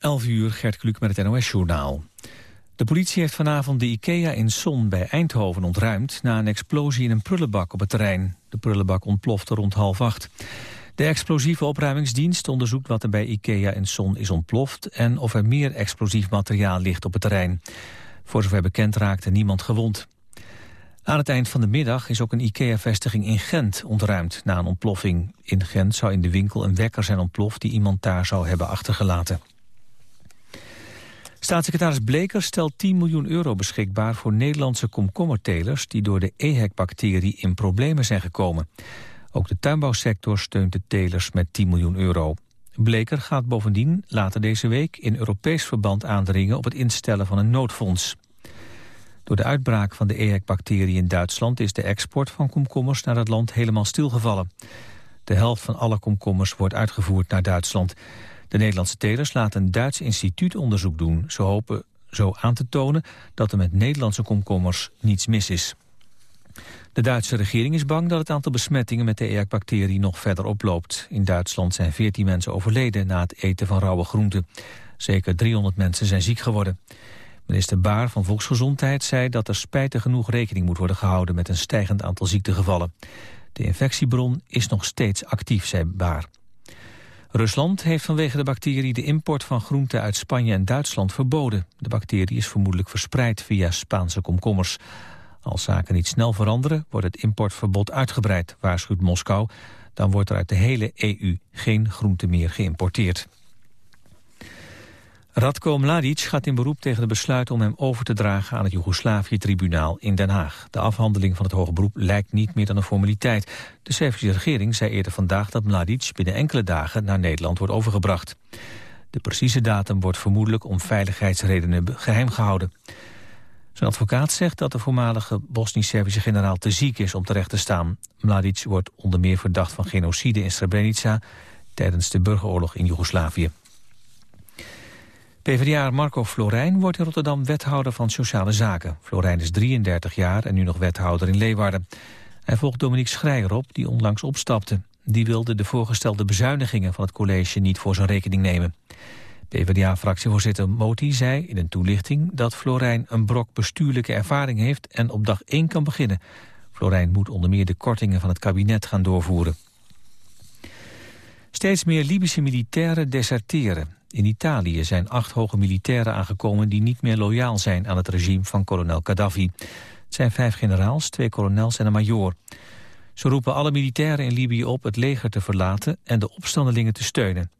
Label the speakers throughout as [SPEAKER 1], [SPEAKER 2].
[SPEAKER 1] 11 uur, Gert Kluk met het NOS-journaal. De politie heeft vanavond de IKEA in Son bij Eindhoven ontruimd... na een explosie in een prullenbak op het terrein. De prullenbak ontplofte rond half acht. De explosieve opruimingsdienst onderzoekt wat er bij IKEA in Son is ontploft... en of er meer explosief materiaal ligt op het terrein. Voor zover bekend raakte niemand gewond. Aan het eind van de middag is ook een IKEA-vestiging in Gent ontruimd na een ontploffing. In Gent zou in de winkel een wekker zijn ontploft die iemand daar zou hebben achtergelaten. Staatssecretaris Bleker stelt 10 miljoen euro beschikbaar voor Nederlandse komkommertelers die door de EHEC-bacterie in problemen zijn gekomen. Ook de tuinbouwsector steunt de telers met 10 miljoen euro. Bleker gaat bovendien later deze week in Europees verband aandringen op het instellen van een noodfonds. Door de uitbraak van de EHEC-bacterie in Duitsland is de export van komkommers naar het land helemaal stilgevallen. De helft van alle komkommers wordt uitgevoerd naar Duitsland. De Nederlandse telers laten een Duits instituut onderzoek doen. Ze hopen zo aan te tonen dat er met Nederlandse komkommers niets mis is. De Duitse regering is bang dat het aantal besmettingen met de EHEC-bacterie nog verder oploopt. In Duitsland zijn 14 mensen overleden na het eten van rauwe groenten. Zeker 300 mensen zijn ziek geworden. Minister Baar van Volksgezondheid zei dat er spijtig genoeg rekening moet worden gehouden met een stijgend aantal ziektegevallen. De infectiebron is nog steeds actief, zei Baar. Rusland heeft vanwege de bacterie de import van groenten uit Spanje en Duitsland verboden. De bacterie is vermoedelijk verspreid via Spaanse komkommers. Als zaken niet snel veranderen, wordt het importverbod uitgebreid, waarschuwt Moskou. Dan wordt er uit de hele EU geen groente meer geïmporteerd. Radko Mladic gaat in beroep tegen het besluit om hem over te dragen aan het Joegoslavië-tribunaal in Den Haag. De afhandeling van het hoge beroep lijkt niet meer dan een formaliteit. De Servische regering zei eerder vandaag dat Mladic binnen enkele dagen naar Nederland wordt overgebracht. De precieze datum wordt vermoedelijk om veiligheidsredenen geheim gehouden. Zijn advocaat zegt dat de voormalige Bosnisch-Servische generaal te ziek is om terecht te staan. Mladic wordt onder meer verdacht van genocide in Srebrenica tijdens de burgeroorlog in Joegoslavië. PvdA Marco Florijn wordt in Rotterdam wethouder van Sociale Zaken. Florijn is 33 jaar en nu nog wethouder in Leeuwarden. Hij volgt Dominique Schreier op, die onlangs opstapte. Die wilde de voorgestelde bezuinigingen van het college niet voor zijn rekening nemen. PvdA-fractievoorzitter Moti zei in een toelichting dat Florijn een brok bestuurlijke ervaring heeft en op dag 1 kan beginnen. Florijn moet onder meer de kortingen van het kabinet gaan doorvoeren. Steeds meer Libische militairen deserteren. In Italië zijn acht hoge militairen aangekomen die niet meer loyaal zijn aan het regime van kolonel Gaddafi. Het zijn vijf generaals, twee kolonels en een majoor. Ze roepen alle militairen in Libië op het leger te verlaten en de opstandelingen te steunen.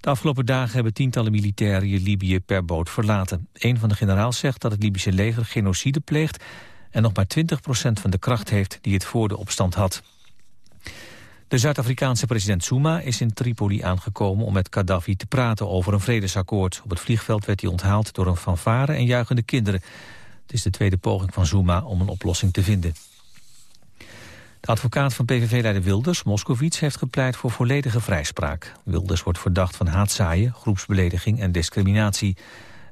[SPEAKER 1] De afgelopen dagen hebben tientallen militairen Libië per boot verlaten. Een van de generaals zegt dat het Libische leger genocide pleegt... en nog maar 20% van de kracht heeft die het voor de opstand had. De Zuid-Afrikaanse president Zuma is in Tripoli aangekomen om met Gaddafi te praten over een vredesakkoord. Op het vliegveld werd hij onthaald door een fanfare en juichende kinderen. Het is de tweede poging van Zuma om een oplossing te vinden. De advocaat van PVV-leider Wilders, Moskowitz, heeft gepleit voor volledige vrijspraak. Wilders wordt verdacht van haatzaaien, groepsbelediging en discriminatie.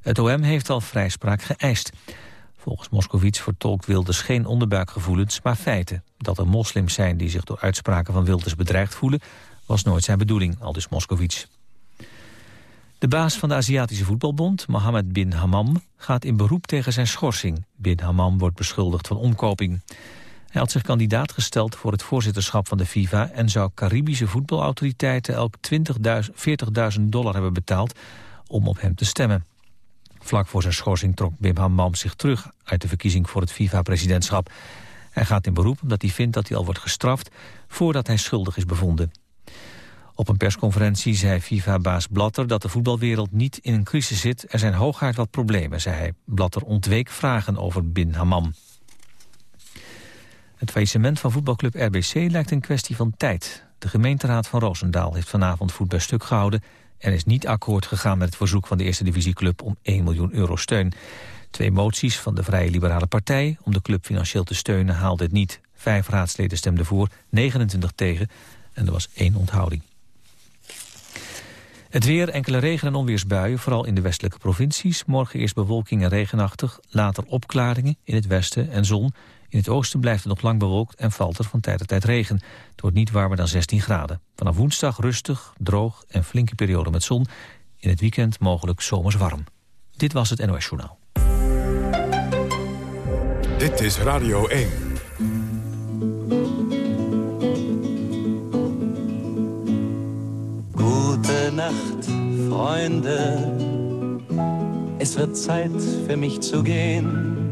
[SPEAKER 1] Het OM heeft al vrijspraak geëist. Volgens Moskowitz vertolkt Wilders geen onderbuikgevoelens, maar feiten. Dat er moslims zijn die zich door uitspraken van Wilders bedreigd voelen... was nooit zijn bedoeling, aldus Moskowitz. De baas van de Aziatische Voetbalbond, Mohammed bin Hammam... gaat in beroep tegen zijn schorsing. Bin Hammam wordt beschuldigd van omkoping. Hij had zich kandidaat gesteld voor het voorzitterschap van de FIFA... en zou Caribische voetbalautoriteiten elk 40.000 dollar hebben betaald... om op hem te stemmen. Vlak voor zijn schorsing trok Bim Hammam zich terug uit de verkiezing voor het FIFA-presidentschap. Hij gaat in beroep omdat hij vindt dat hij al wordt gestraft voordat hij schuldig is bevonden. Op een persconferentie zei FIFA-baas Blatter dat de voetbalwereld niet in een crisis zit. Er zijn hooguit wat problemen, zei hij. Blatter ontweek vragen over Bin Hammam. Het faillissement van voetbalclub RBC lijkt een kwestie van tijd. De gemeenteraad van Roosendaal heeft vanavond voet bij stuk gehouden... Er is niet akkoord gegaan met het verzoek van de Eerste Divisieclub om 1 miljoen euro steun. Twee moties van de Vrije Liberale Partij om de club financieel te steunen haalden het niet. Vijf raadsleden stemden voor, 29 tegen en er was één onthouding. Het weer, enkele regen- en onweersbuien, vooral in de westelijke provincies. Morgen eerst bewolking en regenachtig, later opklaringen in het westen en zon. In het oosten blijft het nog lang bewolkt en valt er van tijd tot tijd regen. Het wordt niet warmer dan 16 graden. Vanaf woensdag rustig, droog en flinke periode met zon. In het weekend mogelijk zomers warm. Dit was het NOS Journaal.
[SPEAKER 2] Dit is Radio 1.
[SPEAKER 3] Gute Nacht, Freunde. Es wird Zeit für mich zu gehen.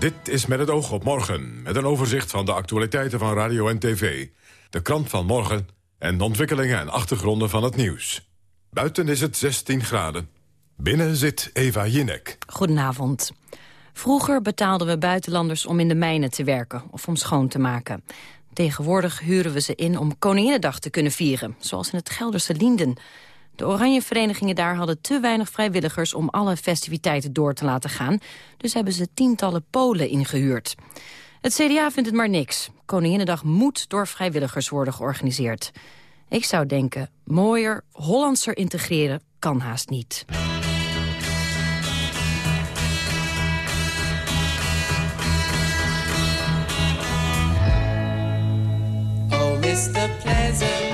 [SPEAKER 2] Dit is met het oog op morgen, met een overzicht van de actualiteiten van radio en tv. De krant van morgen en de ontwikkelingen en achtergronden van het nieuws. Buiten is het 16 graden. Binnen zit Eva Jinek.
[SPEAKER 4] Goedenavond. Vroeger betaalden we buitenlanders om in de mijnen te werken of om schoon te maken. Tegenwoordig huren we ze in om Koninginnedag te kunnen vieren, zoals in het Gelderse Lienden. De oranje verenigingen daar hadden te weinig vrijwilligers om alle festiviteiten door te laten gaan. Dus hebben ze tientallen Polen ingehuurd. Het CDA vindt het maar niks. Koninginnedag moet door vrijwilligers worden georganiseerd. Ik zou denken, mooier, Hollandser integreren kan haast niet.
[SPEAKER 5] Oh, Mr. Pleasant.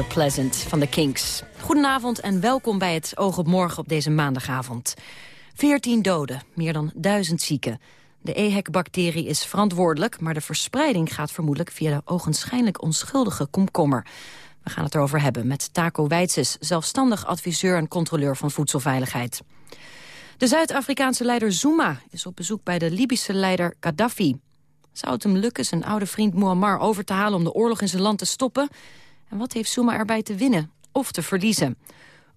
[SPEAKER 5] Pleasant
[SPEAKER 4] van de Kinks. Goedenavond en welkom bij het Oog op Morgen op deze maandagavond. 14 doden, meer dan duizend zieken. De EHEC-bacterie is verantwoordelijk, maar de verspreiding gaat vermoedelijk via de ogenschijnlijk onschuldige komkommer. We gaan het erover hebben met Taco Weitses, zelfstandig adviseur en controleur van voedselveiligheid. De Zuid-Afrikaanse leider Zuma is op bezoek bij de Libische leider Gaddafi. Zou het hem lukken zijn oude vriend Muammar over te halen om de oorlog in zijn land te stoppen? En wat heeft Zuma erbij te winnen of te verliezen?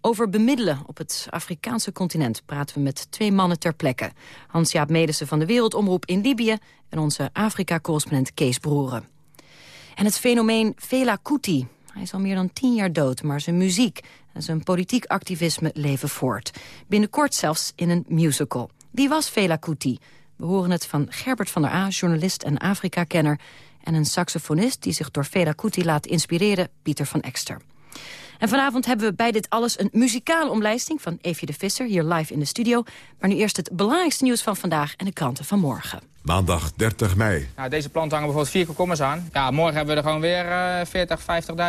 [SPEAKER 4] Over bemiddelen op het Afrikaanse continent praten we met twee mannen ter plekke. Hans-Jaap Medersen van de Wereldomroep in Libië... en onze Afrika-correspondent Kees Broeren. En het fenomeen Fela Kuti. Hij is al meer dan tien jaar dood, maar zijn muziek en zijn politiek activisme leven voort. Binnenkort zelfs in een musical. Wie was Fela Kuti? We horen het van Gerbert van der A, journalist en Afrika-kenner... en een saxofonist die zich door Fela Kuti laat inspireren, Pieter van Ekster. En vanavond hebben we bij dit alles een muzikale omlijsting... van Evie de Visser, hier live in de studio. Maar nu eerst het belangrijkste nieuws van vandaag en de kranten van morgen.
[SPEAKER 2] Maandag 30 mei.
[SPEAKER 6] Nou, deze plant hangen bijvoorbeeld vier komkommers aan. Ja, morgen hebben we er gewoon weer uh, 40,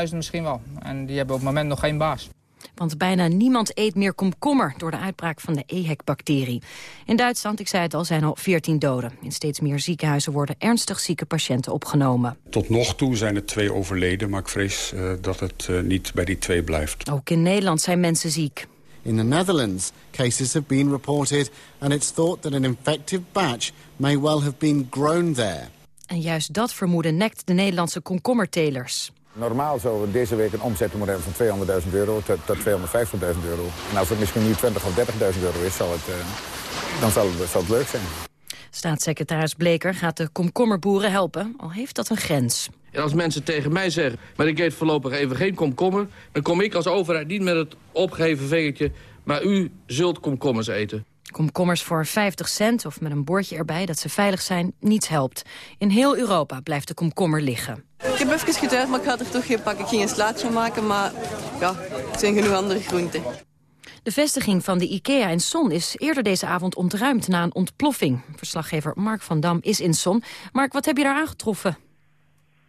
[SPEAKER 6] 50.000 misschien wel. En die hebben op het moment nog geen baas.
[SPEAKER 4] Want bijna niemand eet meer komkommer door de uitbraak van de EHEC-bacterie. In Duitsland, ik zei het al, zijn al 14 doden. In steeds meer ziekenhuizen worden ernstig zieke patiënten opgenomen.
[SPEAKER 7] Tot nog toe zijn er twee overleden, maar ik vrees uh, dat het uh, niet bij die twee blijft.
[SPEAKER 4] Ook in Nederland zijn mensen ziek.
[SPEAKER 8] In the Netherlands, cases have been reported and it's thought that an infected batch may well have been grown there.
[SPEAKER 4] En juist dat vermoeden nekt de Nederlandse komkommertelers.
[SPEAKER 9] Normaal zouden we deze week een omzet moeten hebben van 200.000 euro tot, tot 250.000 euro. En als het misschien nu 20 of 30.000 euro is, zal het, uh, dan zal het, zal het leuk zijn.
[SPEAKER 4] Staatssecretaris Bleker gaat de komkommerboeren helpen, al heeft dat een grens.
[SPEAKER 10] En als mensen tegen mij zeggen, maar ik eet voorlopig even geen komkommer... dan kom ik als overheid niet met het opgeheven vingertje... maar u zult komkommers eten.
[SPEAKER 4] Komkommers voor 50 cent of met een bordje erbij dat ze veilig zijn, niets helpt. In heel Europa blijft de komkommer liggen.
[SPEAKER 11] Ik heb even getuigd, maar ik ga er toch geen pakken. Ik ging een slaatje maken, maar ja, er zijn genoeg andere groenten.
[SPEAKER 4] De vestiging van de IKEA in Son is eerder deze avond ontruimd na een ontploffing. Verslaggever Mark van Dam is in Son. Mark, wat heb je daar aangetroffen?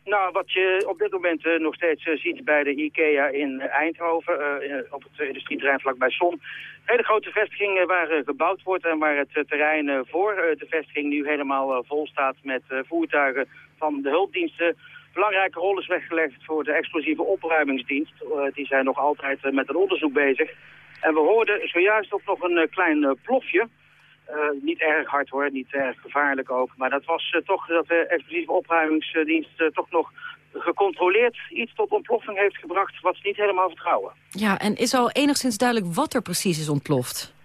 [SPEAKER 12] Nou, wat je op dit moment uh, nog steeds uh, ziet bij de IKEA in Eindhoven, op het industrieterrein vlakbij Son. Hele grote vestiging waar gebouwd wordt en waar het terrein voor de vestiging nu helemaal vol staat met voertuigen van de hulpdiensten. Belangrijke rol is weggelegd voor de explosieve opruimingsdienst. die zijn nog altijd met een onderzoek bezig. En we hoorden zojuist ook nog een klein plofje. Uh, niet erg hard hoor, niet erg gevaarlijk ook. Maar dat was uh, toch dat de explosieve opruimingsdienst uh, toch nog gecontroleerd iets tot ontploffing heeft gebracht wat ze niet helemaal vertrouwen.
[SPEAKER 4] Ja, en is al enigszins duidelijk wat er precies is ontploft?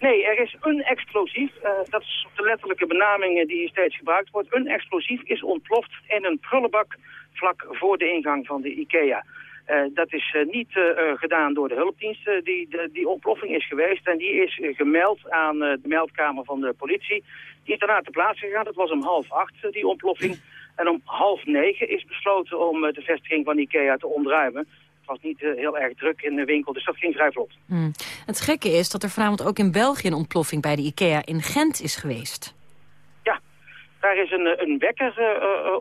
[SPEAKER 12] Nee, er is een explosief, dat is de letterlijke benaming die hier steeds gebruikt wordt. Een explosief is ontploft in een prullenbak vlak voor de ingang van de IKEA. Uh, dat is uh, niet uh, gedaan door de hulpdiensten. Die, de, die ontploffing is geweest en die is gemeld aan de meldkamer van de politie. Die is daarna te plaatse gegaan. Dat was om half acht, die ontploffing. En om half negen is besloten om de vestiging van IKEA te ontruimen. Het was niet heel erg druk in de winkel, dus dat ging vrij vlot.
[SPEAKER 4] Hmm. Het gekke is dat er vanavond ook in België een ontploffing bij de IKEA in Gent is geweest.
[SPEAKER 12] Ja, daar is een, een wekker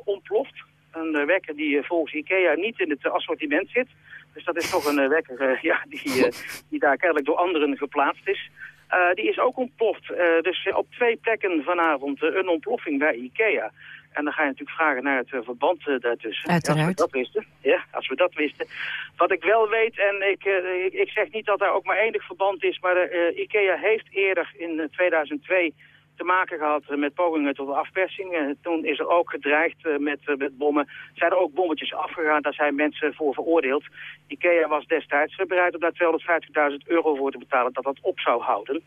[SPEAKER 12] ontploft. Een wekker die volgens IKEA niet in het assortiment zit. Dus dat is toch een wekker ja, die, die daar kennelijk door anderen geplaatst is. Uh, die is ook ontploft. Uh, dus op twee plekken vanavond uh, een ontploffing bij IKEA. En dan ga je natuurlijk vragen naar het verband daartussen.
[SPEAKER 4] Uiteraard.
[SPEAKER 12] als we dat wisten. Ja, als we dat wisten. Wat ik wel weet, en ik, ik, ik zeg niet dat daar ook maar enig verband is... maar IKEA heeft eerder in 2002 te maken gehad met pogingen tot afpersing. Toen is er ook gedreigd uh, met, uh, met bommen. Zijn er ook bommetjes afgegaan, daar zijn mensen voor veroordeeld. IKEA was destijds bereid om daar 250.000 euro voor te betalen dat dat op zou houden.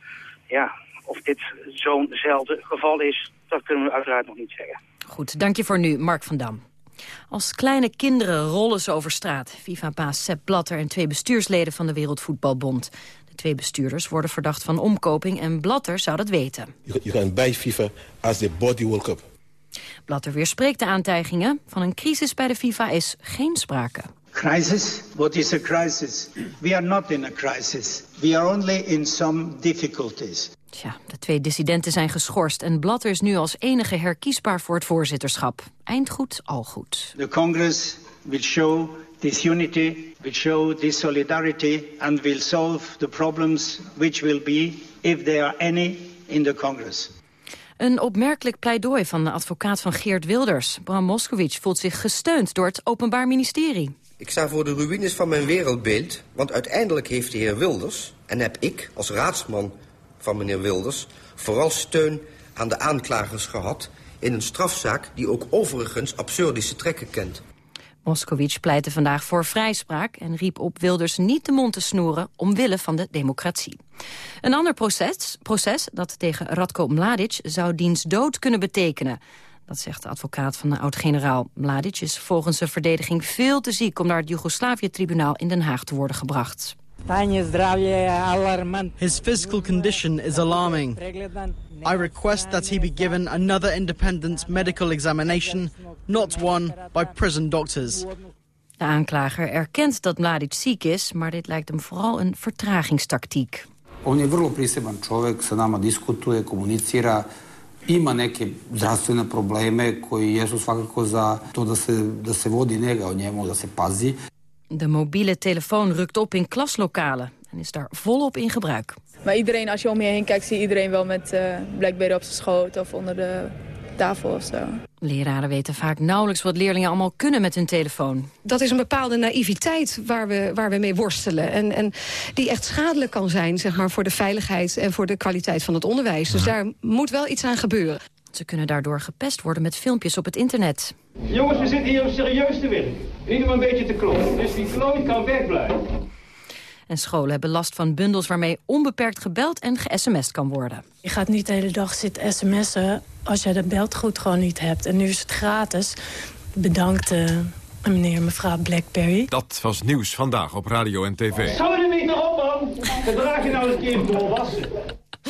[SPEAKER 12] Ja, of dit zo'nzelfde geval is, dat kunnen we uiteraard nog niet zeggen.
[SPEAKER 4] Goed, dank je voor nu, Mark van Dam. Als kleine kinderen rollen ze over straat. FIFA-baas Sepp Blatter en twee bestuursleden van de Wereldvoetbalbond. De twee bestuurders worden verdacht van omkoping en Blatter zou dat weten.
[SPEAKER 13] You can buy FIFA as the body World Cup.
[SPEAKER 4] Blatter weerspreekt de aantijgingen. Van een crisis bij de FIFA is geen sprake.
[SPEAKER 14] Crisis? What is a crisis? We are not in a crisis. We are only in some difficulties.
[SPEAKER 4] Tja, de twee dissidenten zijn geschorst en Blatter is nu als enige herkiesbaar voor het voorzitterschap. Eind goed, al goed.
[SPEAKER 14] The Congress will show this unity, will show this solidarity and will solve the problems which will be, if there are any, in the Congress.
[SPEAKER 4] Een opmerkelijk pleidooi van de advocaat van Geert Wilders. Bram Moskowitz voelt zich gesteund door het Openbaar Ministerie.
[SPEAKER 15] Ik sta voor de ruïnes van mijn wereldbeeld, want uiteindelijk heeft de heer Wilders... en heb ik als raadsman van meneer Wilders... vooral steun aan de aanklagers gehad in een strafzaak... die ook overigens absurdische trekken kent.
[SPEAKER 4] Moskowitz pleitte vandaag voor vrijspraak en riep op Wilders niet de mond te snoeren omwille van de democratie. Een ander proces, proces dat tegen Radko Mladic zou diens dood kunnen betekenen. Dat zegt de advocaat van de oud-generaal. Mladic is volgens zijn verdediging veel te ziek om naar het Joegoslavië-tribunaal in Den Haag te worden gebracht.
[SPEAKER 16] His physical condition is alarming. I request that he be given another independent medical examination, not one by prison doctors.
[SPEAKER 4] De aanklager erkent dat Mladic ziek is, maar dit lijkt hem vooral een vertragingstactiek.
[SPEAKER 17] On je vrlo priseban čovek, sa nama diskutuje, komunicira, ima neke zdravstvene probleme koji jesu svakako za to da se, da se vodi njega o njemu, da se pazi.
[SPEAKER 4] De mobiele telefoon rukt op in klaslokalen en is daar volop in gebruik.
[SPEAKER 18] Maar iedereen, als je om je heen kijkt, zie je iedereen wel met uh, Blackberry op zijn schoot of onder de tafel of zo.
[SPEAKER 4] Leraren weten vaak nauwelijks wat leerlingen allemaal kunnen met hun telefoon.
[SPEAKER 19] Dat is een bepaalde naïviteit waar we, waar we mee worstelen. En, en die echt schadelijk kan zijn zeg maar, voor de veiligheid en voor de kwaliteit van het onderwijs. Dus daar moet wel iets aan gebeuren.
[SPEAKER 4] Ze kunnen daardoor gepest worden met filmpjes op het internet.
[SPEAKER 20] Jongens, we zitten hier om serieus te werken. Niet om een beetje te klonen. Dus die kloon kan wegblijven.
[SPEAKER 4] En scholen hebben last van bundels waarmee onbeperkt gebeld en ge-sms'd kan worden.
[SPEAKER 21] Je gaat niet de hele dag zitten sms'en als je de beltgoed gewoon niet hebt. En nu is het gratis. Bedankt uh, meneer en mevrouw Blackberry.
[SPEAKER 2] Dat was nieuws vandaag op radio en tv.
[SPEAKER 20] Zou je er niet nog op, man? Gedraag je nou eens een keer volwassen.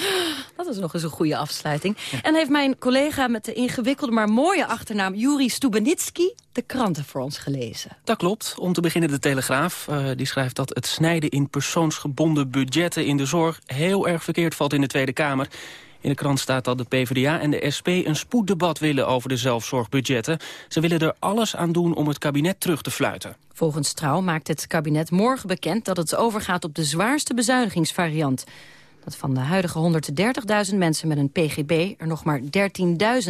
[SPEAKER 4] Dat is nog eens een goede afsluiting. En heeft mijn collega met de ingewikkelde maar mooie achternaam... Juri Stubenitski de kranten voor ons gelezen.
[SPEAKER 22] Dat klopt. Om te beginnen de Telegraaf. Uh, die schrijft dat het snijden in persoonsgebonden budgetten in de zorg... heel erg verkeerd valt in de Tweede Kamer. In de krant staat dat de PvdA en de SP een spoeddebat willen over de zelfzorgbudgetten. Ze willen er alles aan doen om het kabinet terug te fluiten.
[SPEAKER 4] Volgens Trouw maakt het kabinet morgen bekend dat het overgaat op de zwaarste bezuinigingsvariant dat van de huidige 130.000 mensen met een PGB... er nog maar 13.000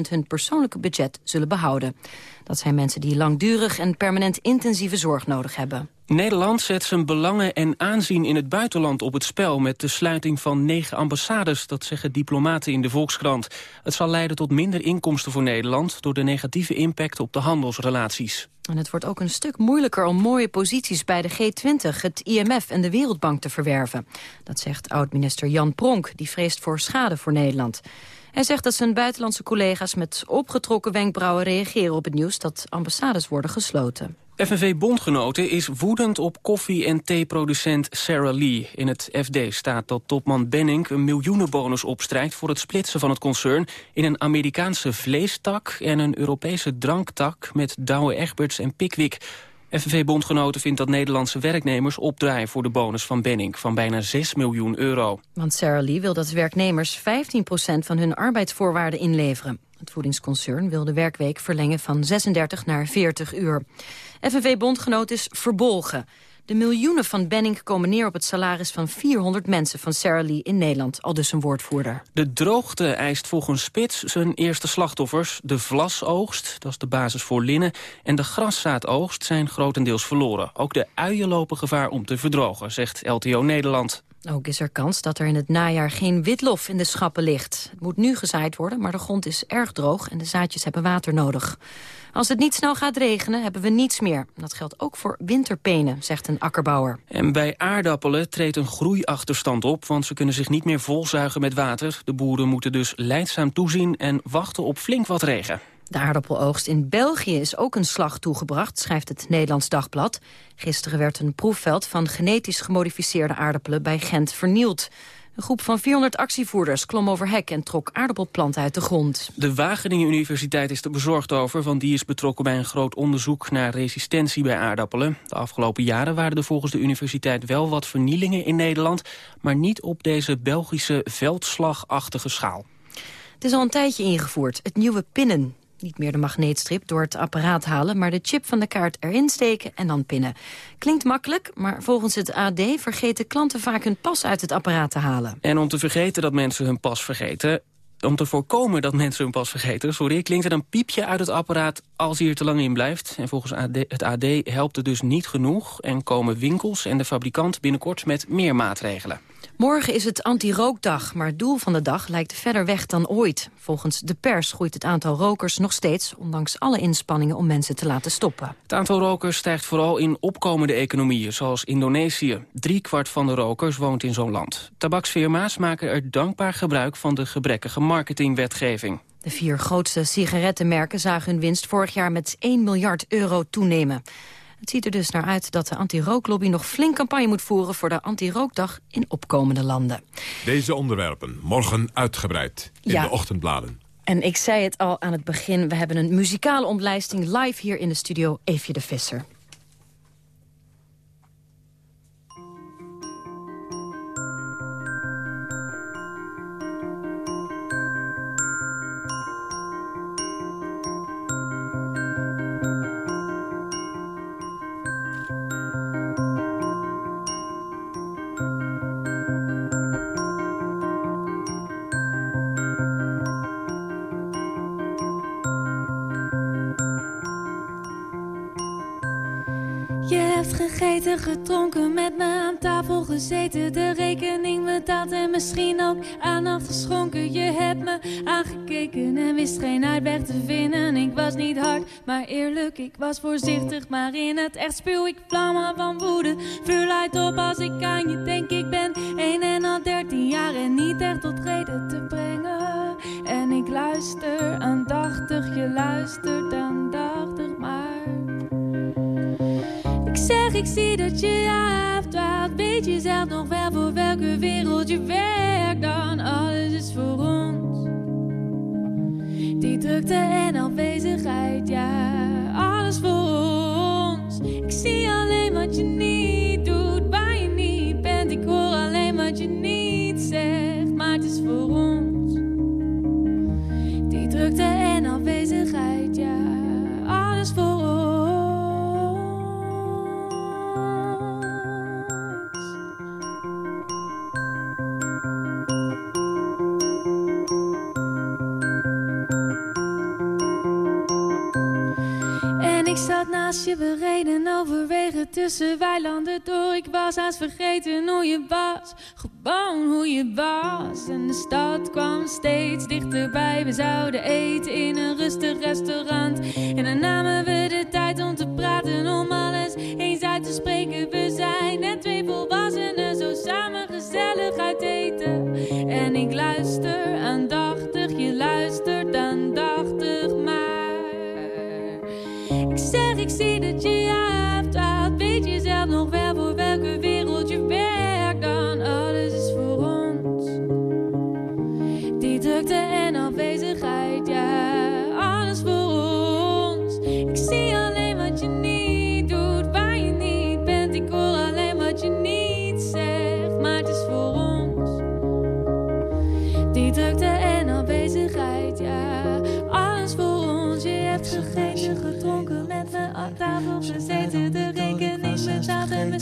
[SPEAKER 4] hun persoonlijke budget zullen behouden. Dat zijn mensen die langdurig en permanent intensieve zorg nodig hebben.
[SPEAKER 22] Nederland zet zijn belangen en aanzien in het buitenland op het spel... met de sluiting van negen ambassades, dat zeggen diplomaten in de Volkskrant. Het zal leiden tot minder inkomsten voor Nederland... door de negatieve impact op de handelsrelaties.
[SPEAKER 4] En het wordt ook een stuk moeilijker om mooie posities bij de G20, het IMF en de Wereldbank te verwerven. Dat zegt oud-minister Jan Pronk, die vreest voor schade voor Nederland. Hij zegt dat zijn buitenlandse collega's met opgetrokken wenkbrauwen reageren op het nieuws dat ambassades worden gesloten.
[SPEAKER 22] FNV Bondgenoten is woedend op koffie- en theeproducent Sarah Lee. In het FD staat dat topman Benning een miljoenenbonus opstrijkt... voor het splitsen van het concern in een Amerikaanse vleestak... en een Europese dranktak met Douwe Egberts en Pickwick. FNV-bondgenoten vindt dat Nederlandse werknemers opdraaien voor de bonus van Benning van bijna 6 miljoen euro.
[SPEAKER 4] Want Sarah Lee wil dat werknemers 15% van hun arbeidsvoorwaarden inleveren. Het voedingsconcern wil de werkweek verlengen van 36 naar 40 uur. FNV-bondgenoot is verbolgen. De miljoenen van Benning komen neer op het salaris van 400 mensen van Sarah Lee in Nederland, al dus een woordvoerder.
[SPEAKER 22] De droogte eist volgens Spits zijn eerste slachtoffers. De vlasoogst, dat is de basis voor linnen, en de graszaadoogst zijn grotendeels verloren. Ook de uien lopen gevaar om te verdrogen, zegt LTO Nederland.
[SPEAKER 4] Ook is er kans dat er in het najaar geen witlof in de schappen ligt. Het moet nu gezaaid worden, maar de grond is erg droog en de zaadjes hebben water nodig. Als het niet snel gaat regenen, hebben we niets meer. Dat geldt ook voor winterpenen, zegt een akkerbouwer.
[SPEAKER 22] En bij aardappelen treedt een groeiachterstand op... want ze kunnen zich niet meer volzuigen met water. De boeren moeten dus leidzaam toezien en wachten op flink wat regen.
[SPEAKER 4] De aardappeloogst in België is ook een slag toegebracht, schrijft het Nederlands Dagblad. Gisteren werd een proefveld van genetisch gemodificeerde aardappelen bij Gent vernield. Een groep van 400 actievoerders klom over hek en trok aardappelplanten uit de grond.
[SPEAKER 22] De Wageningen Universiteit is er bezorgd over, want die is betrokken bij een groot onderzoek naar resistentie bij aardappelen. De afgelopen jaren waren er volgens de universiteit wel wat vernielingen in Nederland, maar niet op deze Belgische veldslagachtige schaal.
[SPEAKER 4] Het is al een tijdje ingevoerd, het nieuwe pinnen. Niet meer de magneetstrip door het apparaat halen... maar de chip van de kaart erin steken en dan pinnen. Klinkt makkelijk, maar volgens het AD vergeten klanten vaak hun pas uit het apparaat te halen.
[SPEAKER 22] En om te vergeten dat mensen hun pas vergeten om te voorkomen dat mensen hun pas vergeten... sorry, klinkt er een piepje uit het apparaat als hij er te lang in blijft. En volgens het AD helpt het dus niet genoeg... en komen winkels en de fabrikant binnenkort met meer maatregelen.
[SPEAKER 4] Morgen is het anti-rookdag, maar het doel van de dag lijkt verder weg dan ooit. Volgens de pers groeit het aantal rokers nog steeds... ondanks alle inspanningen om mensen te laten stoppen.
[SPEAKER 22] Het aantal rokers stijgt vooral in opkomende economieën, zoals Indonesië. Drie kwart van de rokers woont in zo'n land. Tabaksfirma's maken er dankbaar gebruik van de gebrekkige marketingwetgeving.
[SPEAKER 4] De vier grootste sigarettenmerken zagen hun winst vorig jaar met 1 miljard euro toenemen. Het ziet er dus naar uit dat de anti-rooklobby nog flink campagne moet voeren... voor de anti-rookdag in opkomende landen.
[SPEAKER 2] Deze onderwerpen morgen uitgebreid in
[SPEAKER 4] Ja.
[SPEAKER 2] de ochtendbladen.
[SPEAKER 4] En ik zei het al aan het begin, we hebben een muzikale omlijsting... live hier in de studio Eefje de Visser.
[SPEAKER 23] Gegeten, gedronken, met me aan tafel gezeten. De rekening betaald en misschien ook aandacht geschonken. Je hebt me aangekeken en wist geen uitweg te vinden. Ik was niet hard, maar eerlijk, ik was voorzichtig. Maar in het echt spuw ik vlammen van woede. Vuur luidt op als ik aan je denk. Ik ben een en al dertien jaar en niet echt tot reden te brengen. En ik luister aandachtig, je luistert aandachtig, Ik zie dat je afdwaalt. Weet je zelf nog wel voor welke wereld je werkt dan? Alles is voor ons. Die drukte en afwezigheid, ja, alles voor ons. Ik zie alleen wat je niet doet, waar je niet bent. Ik hoor alleen wat je niet ik zat naast je, we reden over wegen tussen weilanden door. Ik was haast vergeten hoe je was, gewoon hoe je was. En de stad kwam steeds dichterbij. We zouden eten in een rustig restaurant. En dan namen we de tijd om te praten, om alles eens uit te spreken. We zijn net twee volwassenen, zo samen gezellig uit eten. En ik luister aandachtig, Ik zeg, ik zie dat je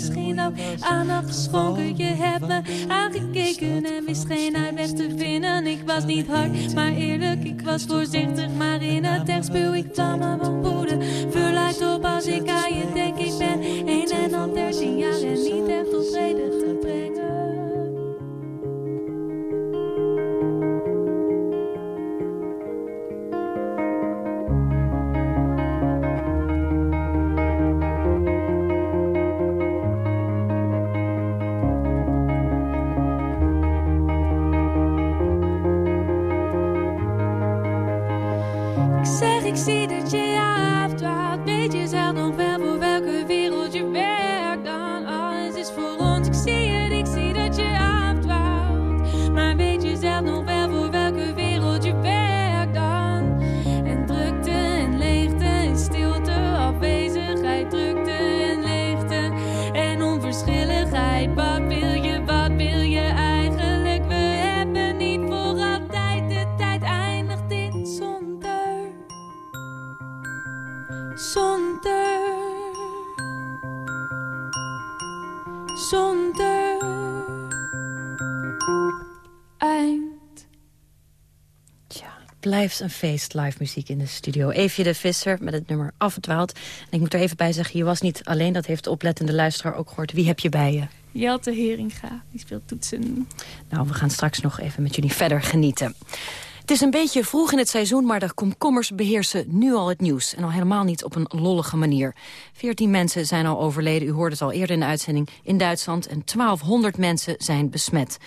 [SPEAKER 23] misschien ook aandacht geschonken. Je hebt me aangekeken en wist geen uitweg te vinden. Ik was niet hard, maar eerlijk, ik was voorzichtig. Maar in het echt spuw ik woede. Vuur lijkt op als ik aan je denk.
[SPEAKER 4] Blijft een feest, live muziek in de studio. Eefje de Visser met het nummer Afdwaald. En ik moet er even bij zeggen, je was niet alleen, dat heeft de oplettende luisteraar ook gehoord. Wie heb je bij je?
[SPEAKER 23] Jelte Heringa, die speelt toetsen.
[SPEAKER 4] Nou, we gaan straks nog even met jullie verder genieten. Het is een beetje vroeg in het seizoen, maar de komkommers beheersen nu al het nieuws. En al helemaal niet op een lollige manier. Veertien mensen zijn al overleden, u hoorde het al eerder in de uitzending, in Duitsland. En 1200 mensen zijn besmet.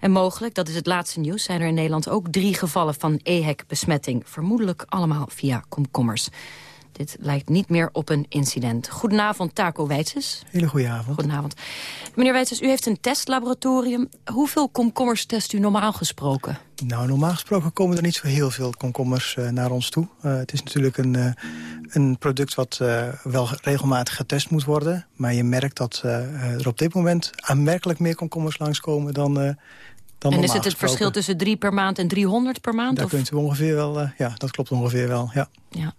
[SPEAKER 4] En mogelijk, dat is het laatste nieuws, zijn er in Nederland ook drie gevallen van EHEC-besmetting. Vermoedelijk allemaal via komkommers. Dit lijkt niet meer op een incident. Goedenavond, Taco Wijtses.
[SPEAKER 24] Hele goede avond.
[SPEAKER 4] Goedenavond. Meneer Wijtses, u heeft een testlaboratorium. Hoeveel komkommers test u normaal gesproken?
[SPEAKER 24] Nou, normaal gesproken komen er niet zo heel veel komkommers uh, naar ons toe. Uh, het is natuurlijk een, uh, een product wat wel regelmatig getest moet worden. Maar je merkt dat er op dit moment aanmerkelijk meer komkommers langskomen dan... dan
[SPEAKER 4] en is het het verschil tussen drie per maand en 300 per maand?
[SPEAKER 24] Daar
[SPEAKER 4] of?
[SPEAKER 24] kunt u ongeveer wel, ja, dat klopt ongeveer wel, ja.
[SPEAKER 4] ja.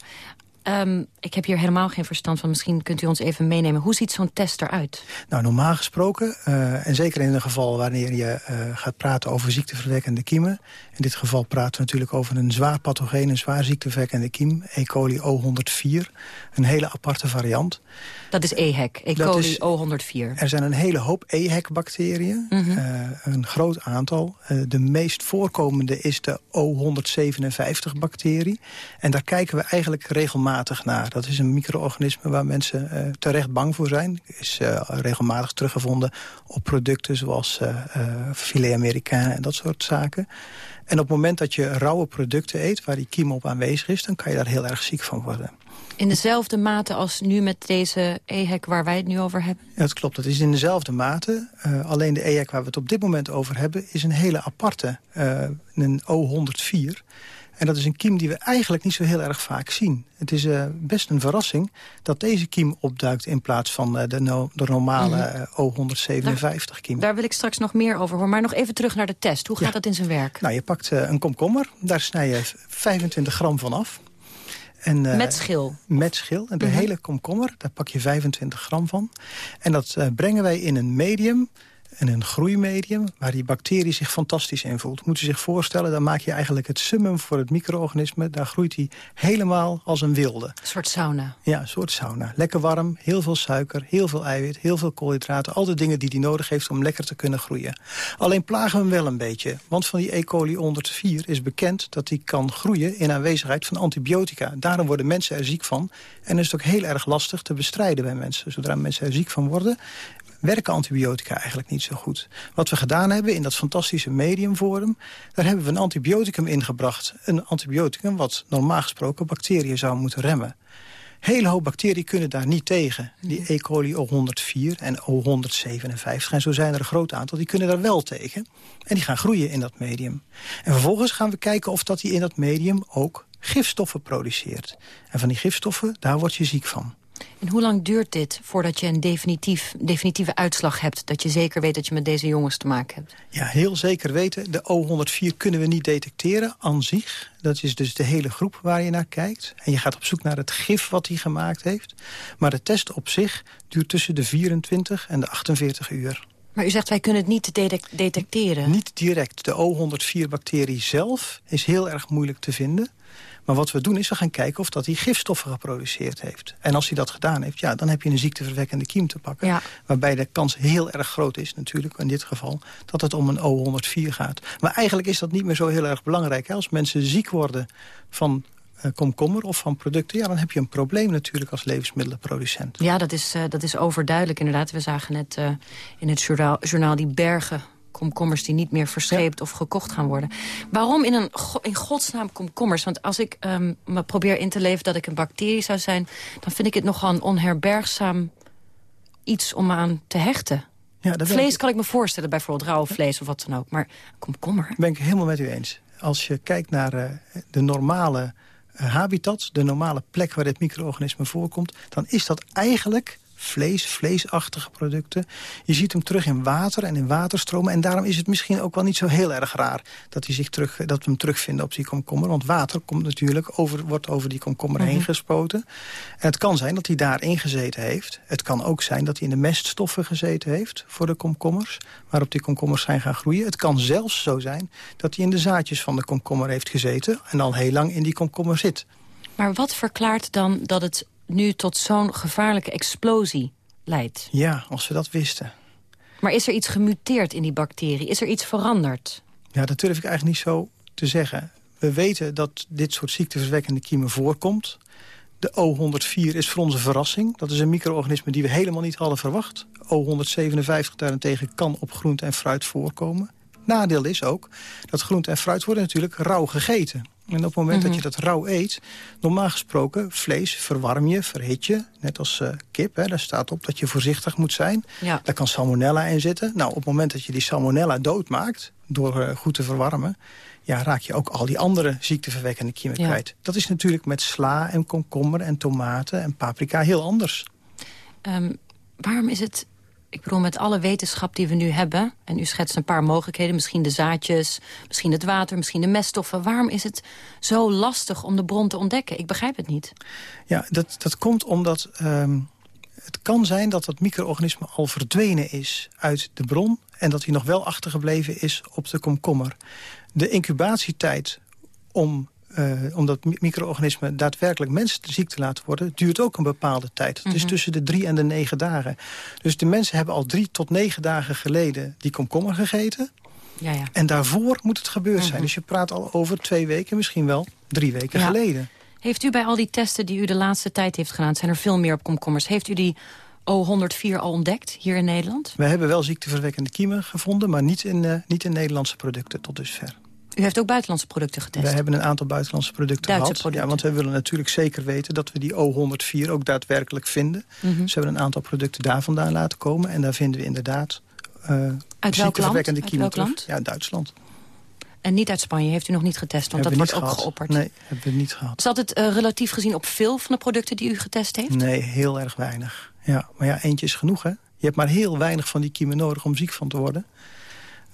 [SPEAKER 4] Um, ik heb hier helemaal geen verstand van. Misschien kunt u ons even meenemen. Hoe ziet zo'n test eruit?
[SPEAKER 24] Nou, normaal gesproken, uh, en zeker in een geval wanneer je uh, gaat praten over ziekteverwekkende kiemen. In dit geval praten we natuurlijk over een zwaar pathogeen, een zwaar ziekteverwekkende kiem. E. coli O104, een hele aparte variant.
[SPEAKER 4] Dat is EHEC, E. coli is, O104.
[SPEAKER 24] Er zijn een hele hoop EHEC-bacteriën, mm -hmm. uh, een groot aantal. de meest voorkomende is de O157-bacterie. En daar kijken we eigenlijk regelmatig naar. Dat is een micro-organisme waar mensen uh, terecht bang voor zijn. Is regelmatig teruggevonden op producten zoals filet américain en dat soort zaken. En op het moment dat je rauwe producten eet waar die kiem op aanwezig is... dan kan je daar heel erg ziek van worden.
[SPEAKER 4] In dezelfde mate als nu met deze EHEC waar wij het nu over hebben?
[SPEAKER 24] Ja, dat klopt. Dat is in dezelfde mate. Uh, alleen de EHEC waar we het op dit moment over hebben... is een hele aparte, uh, een O104... En dat is een kiem die we eigenlijk niet zo heel erg vaak zien. Het is uh, best een verrassing dat deze kiem opduikt... in plaats van uh, de, no de, normale uh, O157-kiem.
[SPEAKER 4] Daar, wil ik straks nog meer over horen. Maar nog even terug naar de test. Hoe gaat ja. dat in zijn werk?
[SPEAKER 24] Nou, je pakt een komkommer. Daar snij je 25 gram van af.
[SPEAKER 4] En, met schil?
[SPEAKER 24] Met schil. En de -hmm. hele komkommer, daar pak je 25 gram van. En dat brengen wij in een medium en een groeimedium waar die bacterie zich fantastisch in voelt. Moet u zich voorstellen, dan maak je eigenlijk het summum voor het micro-organisme. Daar groeit hij helemaal als een wilde. Een
[SPEAKER 4] soort sauna.
[SPEAKER 24] Ja, een soort sauna. Lekker warm, heel veel suiker, heel veel eiwit, heel veel koolhydraten. Al de dingen die hij nodig heeft om lekker te kunnen groeien. Alleen plagen we hem wel een beetje. Want van die E. coli 104 is bekend dat hij kan groeien in aanwezigheid van antibiotica. Daarom worden mensen er ziek van. En is het ook heel erg lastig te bestrijden bij mensen. Zodra mensen er ziek van worden, werken antibiotica eigenlijk niet zo goed. Wat we gedaan hebben in dat fantastische mediumforum... daar hebben we een antibioticum ingebracht. Een antibioticum wat normaal gesproken bacteriën zou moeten remmen. Hele hoop bacteriën kunnen daar niet tegen. Die E. coli O104 en O157. En zo zijn er een groot aantal, die kunnen daar wel tegen. En die gaan groeien in dat medium. En vervolgens gaan we kijken of dat die in dat medium ook gifstoffen produceert. En van die gifstoffen, daar word je ziek van.
[SPEAKER 4] En hoe lang duurt dit voordat je een definitief, definitieve uitslag hebt... dat je zeker weet dat je met deze jongens te maken hebt?
[SPEAKER 24] Ja, heel zeker weten. De O104 kunnen we niet detecteren aan zich. Dat is dus de hele groep waar je naar kijkt. En je gaat op zoek naar het gif wat hij gemaakt heeft. Maar de test op zich duurt tussen de 24 en de 48 uur.
[SPEAKER 4] Maar u zegt, wij kunnen het niet detecteren.
[SPEAKER 24] Niet direct. De O104-bacterie zelf is heel erg moeilijk te vinden. Maar wat we doen is, we gaan kijken of dat hij gifstoffen geproduceerd heeft. En als hij dat gedaan heeft, ja, dan heb je een ziekteverwekkende kiem te pakken. Ja. Waarbij de kans heel erg groot is natuurlijk, in dit geval, dat het om een O104 gaat. Maar eigenlijk is dat niet meer zo heel erg belangrijk. Hè? Als mensen ziek worden van komkommer of van producten... ja, dan heb je een probleem natuurlijk als levensmiddelenproducent.
[SPEAKER 4] Ja, dat is, uh, dat is overduidelijk inderdaad. We zagen net uh, in het journaal, journaal die bergen komkommers die niet meer verscheept ja. of gekocht gaan worden. Waarom in, een, in godsnaam komkommers? Want als ik um, me probeer in te leven dat ik een bacterie zou zijn... dan vind ik het nogal een onherbergzaam iets om aan te hechten. Ja, vlees ik... kan ik me voorstellen, bijvoorbeeld rauw vlees of wat dan ook. Maar komkommer?
[SPEAKER 24] Ben ik helemaal met u eens. Als je kijkt naar uh, de normale habitat... de normale plek waar dit micro-organisme voorkomt... dan is dat eigenlijk vlees, vleesachtige producten. Je ziet hem terug in water en in waterstromen. En daarom is het misschien ook wel niet zo heel erg raar... dat, hij zich terug, dat we hem terugvinden op die komkommer. Want water komt natuurlijk over, wordt over die komkommer heen mhm. gespoten. En het kan zijn dat hij daarin gezeten heeft. Het kan ook zijn dat hij in de meststoffen gezeten heeft... voor de komkommers, waarop die komkommers zijn gaan groeien. Het kan zelfs zo zijn dat hij in de zaadjes van de komkommer heeft gezeten... en al heel lang in die komkommer zit.
[SPEAKER 4] Maar wat verklaart dan dat het nu tot zo'n gevaarlijke explosie leidt.
[SPEAKER 24] Ja, als we dat wisten.
[SPEAKER 4] Maar is er iets gemuteerd in die bacterie? Is er iets veranderd?
[SPEAKER 24] Ja, dat durf ik eigenlijk niet zo te zeggen. We weten dat dit soort ziekteverwekkende kiemen voorkomt. De O104 is voor ons een verrassing. Dat is een micro-organisme die we helemaal niet hadden verwacht. O157 daarentegen kan op groente en fruit voorkomen. Nadeel is ook dat groente en fruit worden natuurlijk rauw gegeten. En op het moment dat mhm. je dat rauw eet, normaal gesproken, vlees verwarm je, verhit je. Net als uh, kip, hè, daar staat op dat je voorzichtig moet zijn. Ja. Daar kan salmonella in zitten. Nou, op het moment dat je die salmonella doodmaakt, door uh, goed te verwarmen... ja, raak je ook al die andere ziekteverwekkende kiemen kwijt. Dat is natuurlijk met sla en komkommer en tomaten en paprika heel anders.
[SPEAKER 4] Um, waarom is het ik bedoel, met alle wetenschap die we nu hebben... en u schetst een paar mogelijkheden, misschien de zaadjes... misschien het water, misschien de meststoffen... waarom is het zo lastig om de bron te ontdekken? Ik begrijp het niet.
[SPEAKER 24] Ja, dat, dat komt omdat... Ehm, het kan zijn dat dat micro-organisme al verdwenen is uit de bron... en dat hij nog wel achtergebleven is op de komkommer. De incubatietijd om uh, om dat micro-organisme daadwerkelijk mensen ziek te laten worden... duurt ook een bepaalde tijd. Dat is mhm. tussen de drie en de negen dagen. Dus de mensen hebben al drie tot negen dagen geleden die komkommer gegeten. Ja, ja. En daarvoor moet het gebeurd zijn. Mhm. Dus je praat al over twee weken, misschien wel drie weken geleden.
[SPEAKER 4] Heeft u bij al die testen die u de laatste tijd heeft gedaan... zijn er veel meer op komkommers... heeft u die O104 al ontdekt hier in Nederland?
[SPEAKER 24] We hebben wel ziekteverwekkende kiemen gevonden... maar niet in, uh, niet in Nederlandse producten tot dusver.
[SPEAKER 4] U heeft ook buitenlandse producten getest?
[SPEAKER 24] We hebben een aantal buitenlandse producten
[SPEAKER 4] Duitse
[SPEAKER 24] gehad.
[SPEAKER 4] Producten.
[SPEAKER 24] Ja, want we willen natuurlijk zeker weten dat we die O104 ook daadwerkelijk vinden. Mm -hmm. Dus we hebben een aantal producten daar vandaan laten komen. En daar vinden we inderdaad uh,
[SPEAKER 4] Uit welk land? Uit
[SPEAKER 24] welk land? Ja, Duitsland.
[SPEAKER 4] En niet uit Spanje, heeft u nog niet getest, want dat wordt ook geopperd.
[SPEAKER 24] Nee, hebben we niet gehad.
[SPEAKER 4] Zat het uh, relatief gezien op veel van de producten die u getest heeft?
[SPEAKER 24] Nee, heel erg weinig. Ja, maar ja, eentje is genoeg, hè? Je hebt maar heel weinig van die kiemen nodig om ziek van te worden.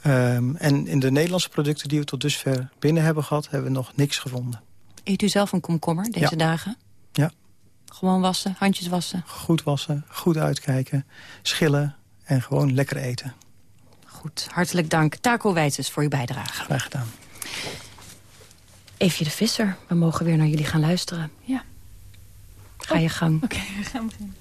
[SPEAKER 24] Um, en in de Nederlandse producten die we tot dusver binnen hebben gehad... hebben we nog niks gevonden.
[SPEAKER 4] Eet u zelf een komkommer deze dagen?
[SPEAKER 24] Ja.
[SPEAKER 4] Gewoon wassen, handjes wassen?
[SPEAKER 24] Goed wassen, goed uitkijken, schillen en gewoon lekker eten.
[SPEAKER 4] Goed, hartelijk dank. Taco Wijtsers voor uw bijdrage.
[SPEAKER 24] Graag gedaan.
[SPEAKER 4] Eefje de Visser, we mogen weer naar jullie gaan luisteren.
[SPEAKER 23] Ja.
[SPEAKER 4] Ga je gang.
[SPEAKER 23] Oké, we gaan beginnen.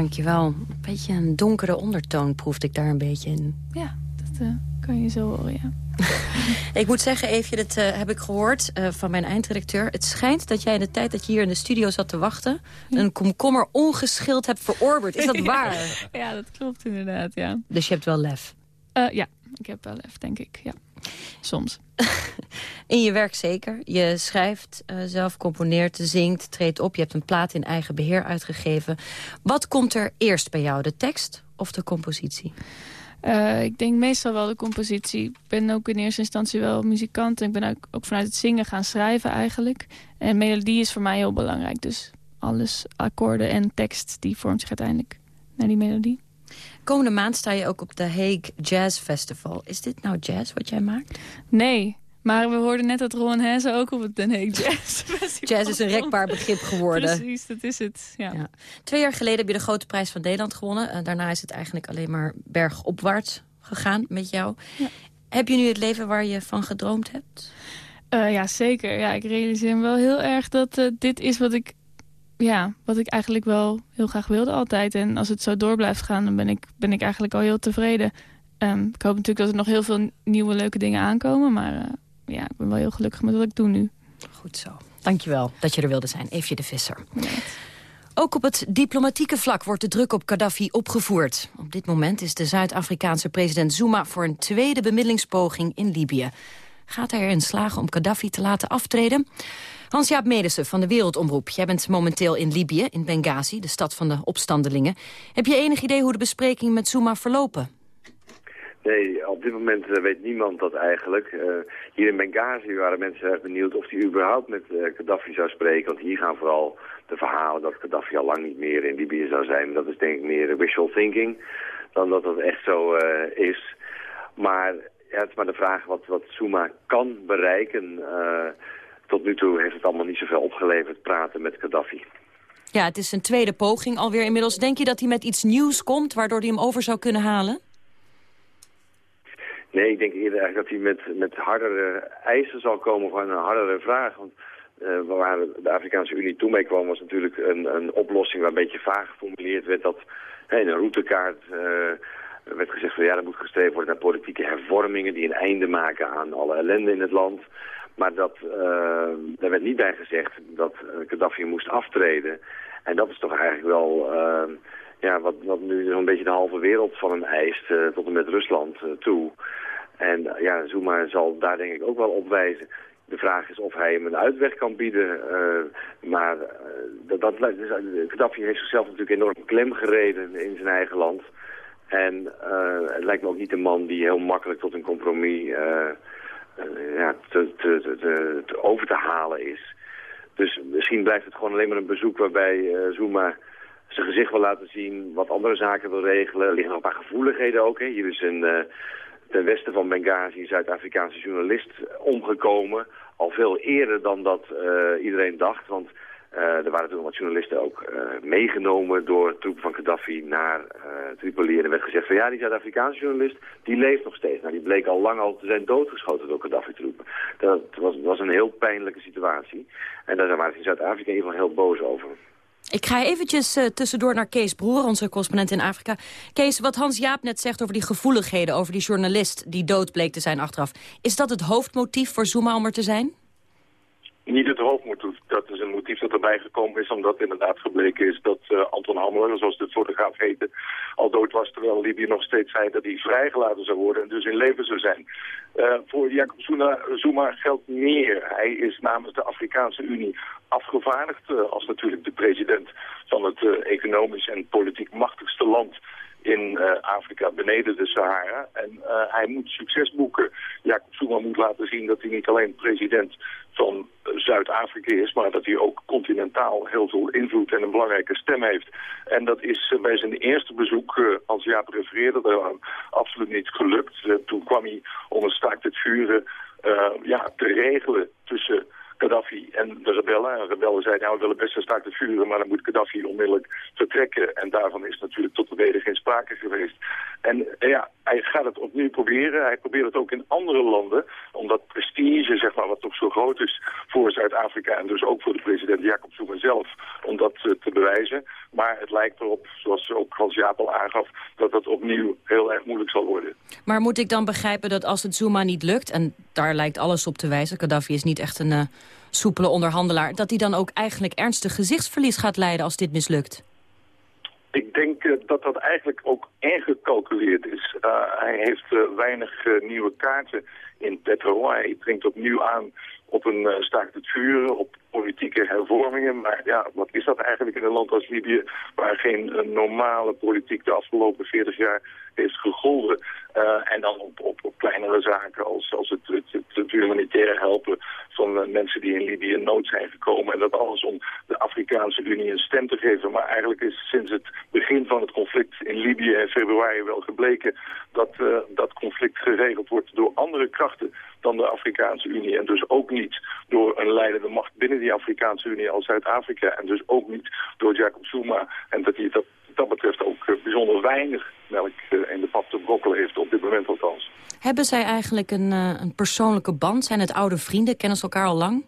[SPEAKER 4] Dankjewel. Een beetje een donkere ondertoon proefde ik daar een beetje in.
[SPEAKER 23] Ja, dat uh, kan je zo horen, ja.
[SPEAKER 4] ik moet zeggen, Eefje, dat uh, heb ik gehoord uh, van mijn eindredacteur. Het schijnt dat jij in de tijd dat je hier in de studio zat te wachten... een komkommer ongeschild hebt verorberd. Is dat waar?
[SPEAKER 23] ja, dat klopt inderdaad, ja.
[SPEAKER 4] Dus je hebt wel lef?
[SPEAKER 23] ja, ik heb wel lef, denk ik, ja. Soms.
[SPEAKER 4] in je werk zeker. Je schrijft uh, zelf, componeert, zingt, treedt op. Je hebt een plaat in eigen beheer uitgegeven. Wat komt er eerst bij jou, de tekst of de compositie?
[SPEAKER 23] Uh, ik denk meestal wel de compositie. Ik ben ook in eerste instantie wel muzikant. En ik ben ook, ook vanuit het zingen gaan schrijven eigenlijk. En melodie is voor mij heel belangrijk. Dus alles, akkoorden en tekst, die vormt zich uiteindelijk naar die melodie.
[SPEAKER 4] Komende maand sta je ook op de Hague Jazz Festival. Is dit nou jazz wat jij maakt?
[SPEAKER 23] Nee, maar we hoorden net dat Ron Hesse ook op het Den Hague Jazz Festival
[SPEAKER 4] Jazz is een rekbaar begrip geworden.
[SPEAKER 23] Precies, dat is het. Ja. ja.
[SPEAKER 4] Twee jaar geleden heb je de Grote Prijs van Nederland gewonnen. Uh, daarna is het eigenlijk alleen maar bergopwaarts gegaan met jou. Ja. Heb je nu het leven waar je van gedroomd hebt?
[SPEAKER 23] Uh, ja, zeker. Ja, ik realiseer me wel heel erg dat uh, dit is wat ik ja, wat ik eigenlijk wel heel graag wilde altijd. En als het zo door blijft gaan, dan ben ik, ben ik eigenlijk al heel tevreden. Um, ik hoop natuurlijk dat er nog heel veel nieuwe leuke dingen aankomen. Maar uh, ja, ik ben wel heel gelukkig met wat ik doe nu.
[SPEAKER 4] Goed zo. Dankjewel dat je er wilde zijn. Eefje de Visser. Ook op het diplomatieke vlak wordt de druk op Gaddafi opgevoerd. Op dit moment is de Zuid-Afrikaanse president Zuma... voor een tweede bemiddelingspoging in Libië. Gaat hij erin slagen om Gaddafi te laten aftreden? Hans-Jaap Medersen van de Wereldomroep. Jij bent momenteel in Libië, in Benghazi, de stad van de opstandelingen. Heb je enig idee hoe de besprekingen met Zuma verlopen?
[SPEAKER 25] Nee, op dit moment uh, weet niemand dat eigenlijk. Uh, hier in Benghazi waren mensen erg benieuwd of hij überhaupt met uh, Gaddafi zou spreken. Want hier gaan vooral de verhalen dat Gaddafi al lang niet meer in Libië zou zijn. Dat is denk ik meer wishful thinking dan dat dat echt zo is. Maar ja, het is maar de vraag wat, wat Zuma kan bereiken tot nu toe heeft het allemaal niet zoveel opgeleverd, praten met Gaddafi.
[SPEAKER 4] Ja, het is een tweede poging alweer inmiddels. Denk je dat hij met iets nieuws komt, waardoor hij hem over zou kunnen halen?
[SPEAKER 25] Nee, ik denk eerder eigenlijk dat hij met, met hardere eisen zal komen van een hardere vraag. Want uh, waar de Afrikaanse Unie toen mee kwam was natuurlijk een, een oplossing waar een beetje vaag geformuleerd werd. Dat in een routekaart uh, werd gezegd van ja, er moet gestreefd worden naar politieke hervormingen die een einde maken aan alle ellende in het land. Maar dat, daar werd niet bij gezegd dat uh, Gaddafi moest aftreden. En dat is toch eigenlijk wel uh, ja, wat, wat nu zo'n beetje de halve wereld van hem eist, tot en met Rusland toe. En ja, Zuma zal daar denk ik ook wel op wijzen. De vraag is of hij hem een uitweg kan bieden. maar dat, dat, dus, Gaddafi heeft zichzelf natuurlijk enorm klem gereden in zijn eigen land. En het lijkt me ook niet een man die heel makkelijk tot een compromis eh, ja, te, over te halen is. Dus misschien blijft het gewoon alleen maar een bezoek waarbij uh, Zuma zijn gezicht wil laten zien, wat andere zaken wil regelen. Er liggen nog een paar gevoeligheden ook. Hè. Hier is een, uh, ten westen van Benghazi een Zuid-Afrikaanse journalist omgekomen. Al veel eerder dan dat iedereen dacht, want uh, er waren toen wat journalisten ook uh, meegenomen door troepen van Gaddafi naar uh, Tripoli. En er werd gezegd van ja, die Zuid-Afrikaanse journalist, die leeft nog steeds. Nou, die bleek al lang al te zijn doodgeschoten door Gaddafi-troepen. Dat was, was een heel pijnlijke situatie. En daar waren ze in Zuid-Afrika in ieder geval heel boos over.
[SPEAKER 4] Ik ga eventjes tussendoor naar Kees Broer, onze correspondent in Afrika. Kees, wat Hans Jaap net zegt over die gevoeligheden, over die journalist die dood bleek te zijn achteraf. Is dat het hoofdmotief voor Zuma om er te zijn?
[SPEAKER 26] Niet het hoofdmotief. Dat is een motief dat erbij gekomen is omdat inderdaad gebleken is dat uh, Anton Hammler, zoals de fotograaf heette, al dood was terwijl Libië nog steeds zei dat hij vrijgelaten zou worden en dus in leven zou zijn. Uh, voor Jacob Zuma, geldt meer. Hij is namens de Afrikaanse Unie afgevaardigd uh, als natuurlijk de president van het economisch en politiek machtigste land in uh, Afrika beneden de Sahara. En uh, hij moet succes boeken. Jacob Zuma moet laten zien dat hij niet alleen president van Zuid-Afrika is, maar dat hij ook continentaal heel veel invloed en een belangrijke stem heeft. En dat is uh, bij zijn eerste bezoek, als Jaap refereerde, daar absoluut niet gelukt. toen kwam hij om een staakt het vuren ja, te regelen tussen Gaddafi en de rebellen. En de rebellen zeiden, nou, we willen best een staakt te vuren, maar dan moet Gaddafi onmiddellijk vertrekken. En daarvan is natuurlijk tot de reden geen sprake geweest. En ja, hij gaat het opnieuw proberen. Hij probeert het ook in andere landen, omdat prestige, zeg maar, wat toch zo groot is voor Zuid-Afrika en dus ook voor de president Jacob Zuma zelf, om dat eh, te bewijzen. Maar het lijkt erop, zoals ook Hans-Jaap al aangaf, dat dat opnieuw heel erg moeilijk zal worden.
[SPEAKER 4] Maar moet ik dan begrijpen dat als het Zuma niet lukt, en daar lijkt alles op te wijzen, Gaddafi is niet echt een uh, soepele onderhandelaar, dat hij dan ook eigenlijk ernstig gezichtsverlies gaat leiden als dit mislukt?
[SPEAKER 26] Ik denk uh, dat dat eigenlijk ook ingecalculeerd is. Uh, hij heeft weinig nieuwe kaarten in petro. Hij dringt opnieuw aan op een uh, staakt het vuren, op politieke hervormingen. Maar ja, wat is dat eigenlijk in een land als Libië... waar geen normale politiek de afgelopen 40 jaar heeft gegolden. Uh, en dan op, op, op, kleinere zaken als, als het, het, humanitaire helpen van mensen die in Libië nood zijn gekomen. En dat alles om de Afrikaanse Unie een stem te geven. Maar eigenlijk is sinds het begin van het conflict in Libië in februari wel gebleken... dat dat conflict geregeld wordt door andere krachten dan de Afrikaanse Unie. En dus ook niet door een leidende macht binnen die Afrikaanse Unie als Zuid-Afrika. En dus ook niet door Jacob Zuma. En dat hij dat, dat betreft ook uh, bijzonder weinig melk uh, in de pap te brokkelen heeft, op dit moment althans.
[SPEAKER 4] Hebben zij eigenlijk een, uh, een persoonlijke band? Zijn het oude vrienden? Kennen ze elkaar al lang?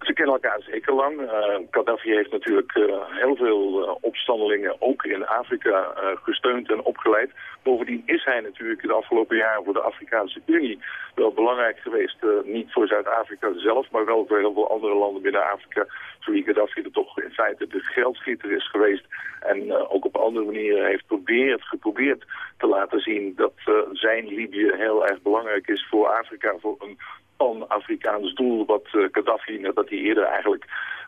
[SPEAKER 26] Ze kennen elkaar zeker lang. Uh, Gaddafi heeft natuurlijk uh, heel veel uh, opstandelingen ook in Afrika gesteund en opgeleid. Bovendien is hij natuurlijk de afgelopen jaren voor de Afrikaanse Unie wel belangrijk geweest. niet voor Zuid-Afrika zelf, maar wel voor heel veel andere landen binnen Afrika. Wie Gaddafi er toch in feite de geldschieter is geweest. En ook op andere manieren heeft probeerd, geprobeerd te laten zien dat zijn Libië heel erg belangrijk is voor Afrika. Voor een pan-Afrikaans doel wat uh, Gaddafi, dat hij eerder eigenlijk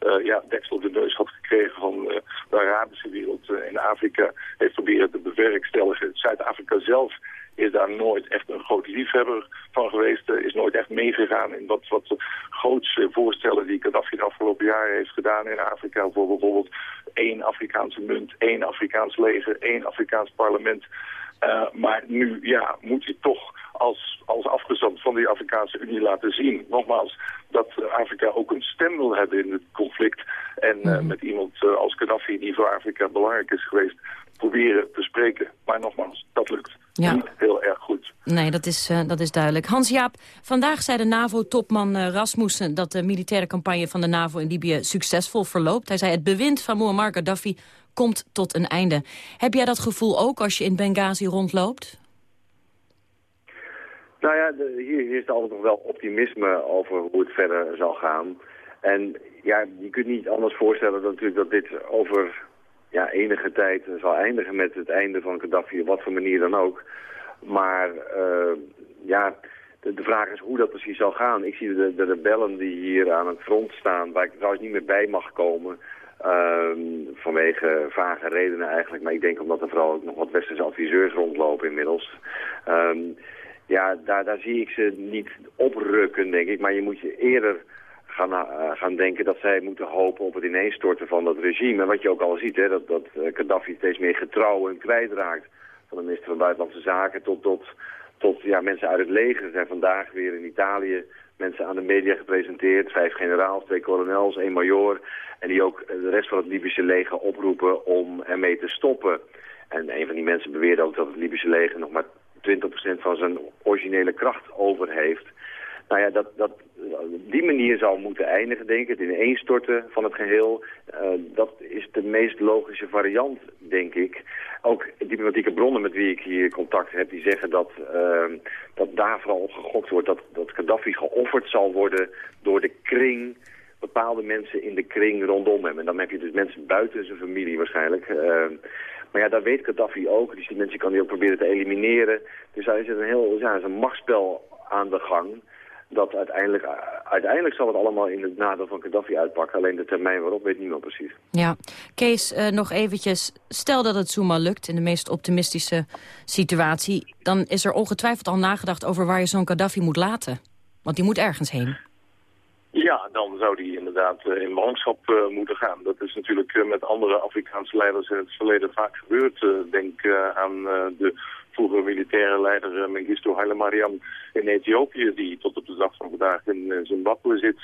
[SPEAKER 26] uh, ja, deksel de neus had gekregen van uh, de Arabische wereld in Afrika, heeft proberen te bewerkstelligen. Zuid-Afrika zelf is daar nooit echt een groot liefhebber van geweest. is nooit echt meegegaan in wat, wat grootste voorstellen die Gaddafi de afgelopen jaren heeft gedaan in Afrika. Voor bijvoorbeeld één Afrikaanse munt, één Afrikaans leger, één Afrikaans parlement. Maar nu ja, moet hij toch als, als afgezant van die Afrikaanse Unie laten zien. Nogmaals, dat Afrika ook een stem wil hebben in het conflict. En uh, met iemand uh, als Gaddafi, die voor Afrika belangrijk is geweest, proberen te spreken. Maar nogmaals, dat lukt ja. niet heel erg goed.
[SPEAKER 4] Nee, dat is, uh, dat is duidelijk. Hans-Jaap, vandaag zei de NAVO-topman Rasmussen... dat de militaire campagne van de NAVO in Libië succesvol verloopt. Hij zei het bewind van Muammar Gaddafi komt tot een einde. Heb jij dat gevoel ook als je in Benghazi rondloopt?
[SPEAKER 25] Nou ja, hier is altijd nog wel optimisme over hoe het verder zal gaan. En ja, je kunt niet anders voorstellen dat, natuurlijk dat dit over ja, enige tijd zal eindigen met het einde van Gaddafi, op wat voor manier dan ook. Maar uh, ja, de, de, vraag is hoe dat precies zal gaan. Ik zie de, de rebellen die hier aan het front staan, waar ik trouwens niet meer bij mag komen... Um, vanwege vage redenen eigenlijk, maar ik denk omdat er vooral ook nog wat westerse adviseurs rondlopen inmiddels... Um, ja, daar, daar zie ik ze niet oprukken, denk ik. Maar je moet je eerder gaan, uh, gaan denken dat zij moeten hopen op het ineenstorten van dat regime. En wat je ook al ziet, hè, dat, dat uh, Gaddafi steeds meer getrouwen kwijtraakt. Van de minister van Buitenlandse Zaken tot, tot, tot ja, mensen uit het leger. Er zijn vandaag weer in Italië mensen aan de media gepresenteerd. Vijf generaals, twee kolonels, één major. En die ook de rest van het Libische leger oproepen om ermee te stoppen. En een van die mensen beweerde ook dat het Libische leger nog maar 20% van zijn originele kracht over heeft. Nou ja, dat, dat, die manier zou moeten eindigen, denk ik. Het ineenstorten van het geheel. Uh, dat is de meest logische variant, denk ik. Ook diplomatieke bronnen met wie ik hier contact heb... die zeggen dat, uh, dat daar vooral op gegokt wordt... Dat, dat Gaddafi geofferd zal worden door de kring bepaalde mensen in de kring rondom hem. En dan heb je dus mensen buiten zijn familie waarschijnlijk. Uh, maar ja, dat weet Gaddafi ook. Dus die mensen kan hij ook proberen te elimineren. Dus daar is het een heel ja, is een machtsspel aan de gang. Dat uiteindelijk, uiteindelijk zal het allemaal in het nadeel van Gaddafi uitpakken. Alleen de termijn waarop weet niemand precies.
[SPEAKER 4] Ja, Kees, uh, nog eventjes. Stel dat het Zuma lukt in de meest optimistische situatie. Dan is er ongetwijfeld al nagedacht over waar je zo'n Gaddafi moet laten. Want die moet ergens heen.
[SPEAKER 26] Ja, dan zou die inderdaad uh, in ballingschap uh, moeten gaan. Dat is natuurlijk met andere Afrikaanse leiders in het verleden vaak gebeurd. denk aan de vroegere militaire leider Mengistu Haile Mariam in Ethiopië... die tot op de dag van vandaag in Zimbabwe zit.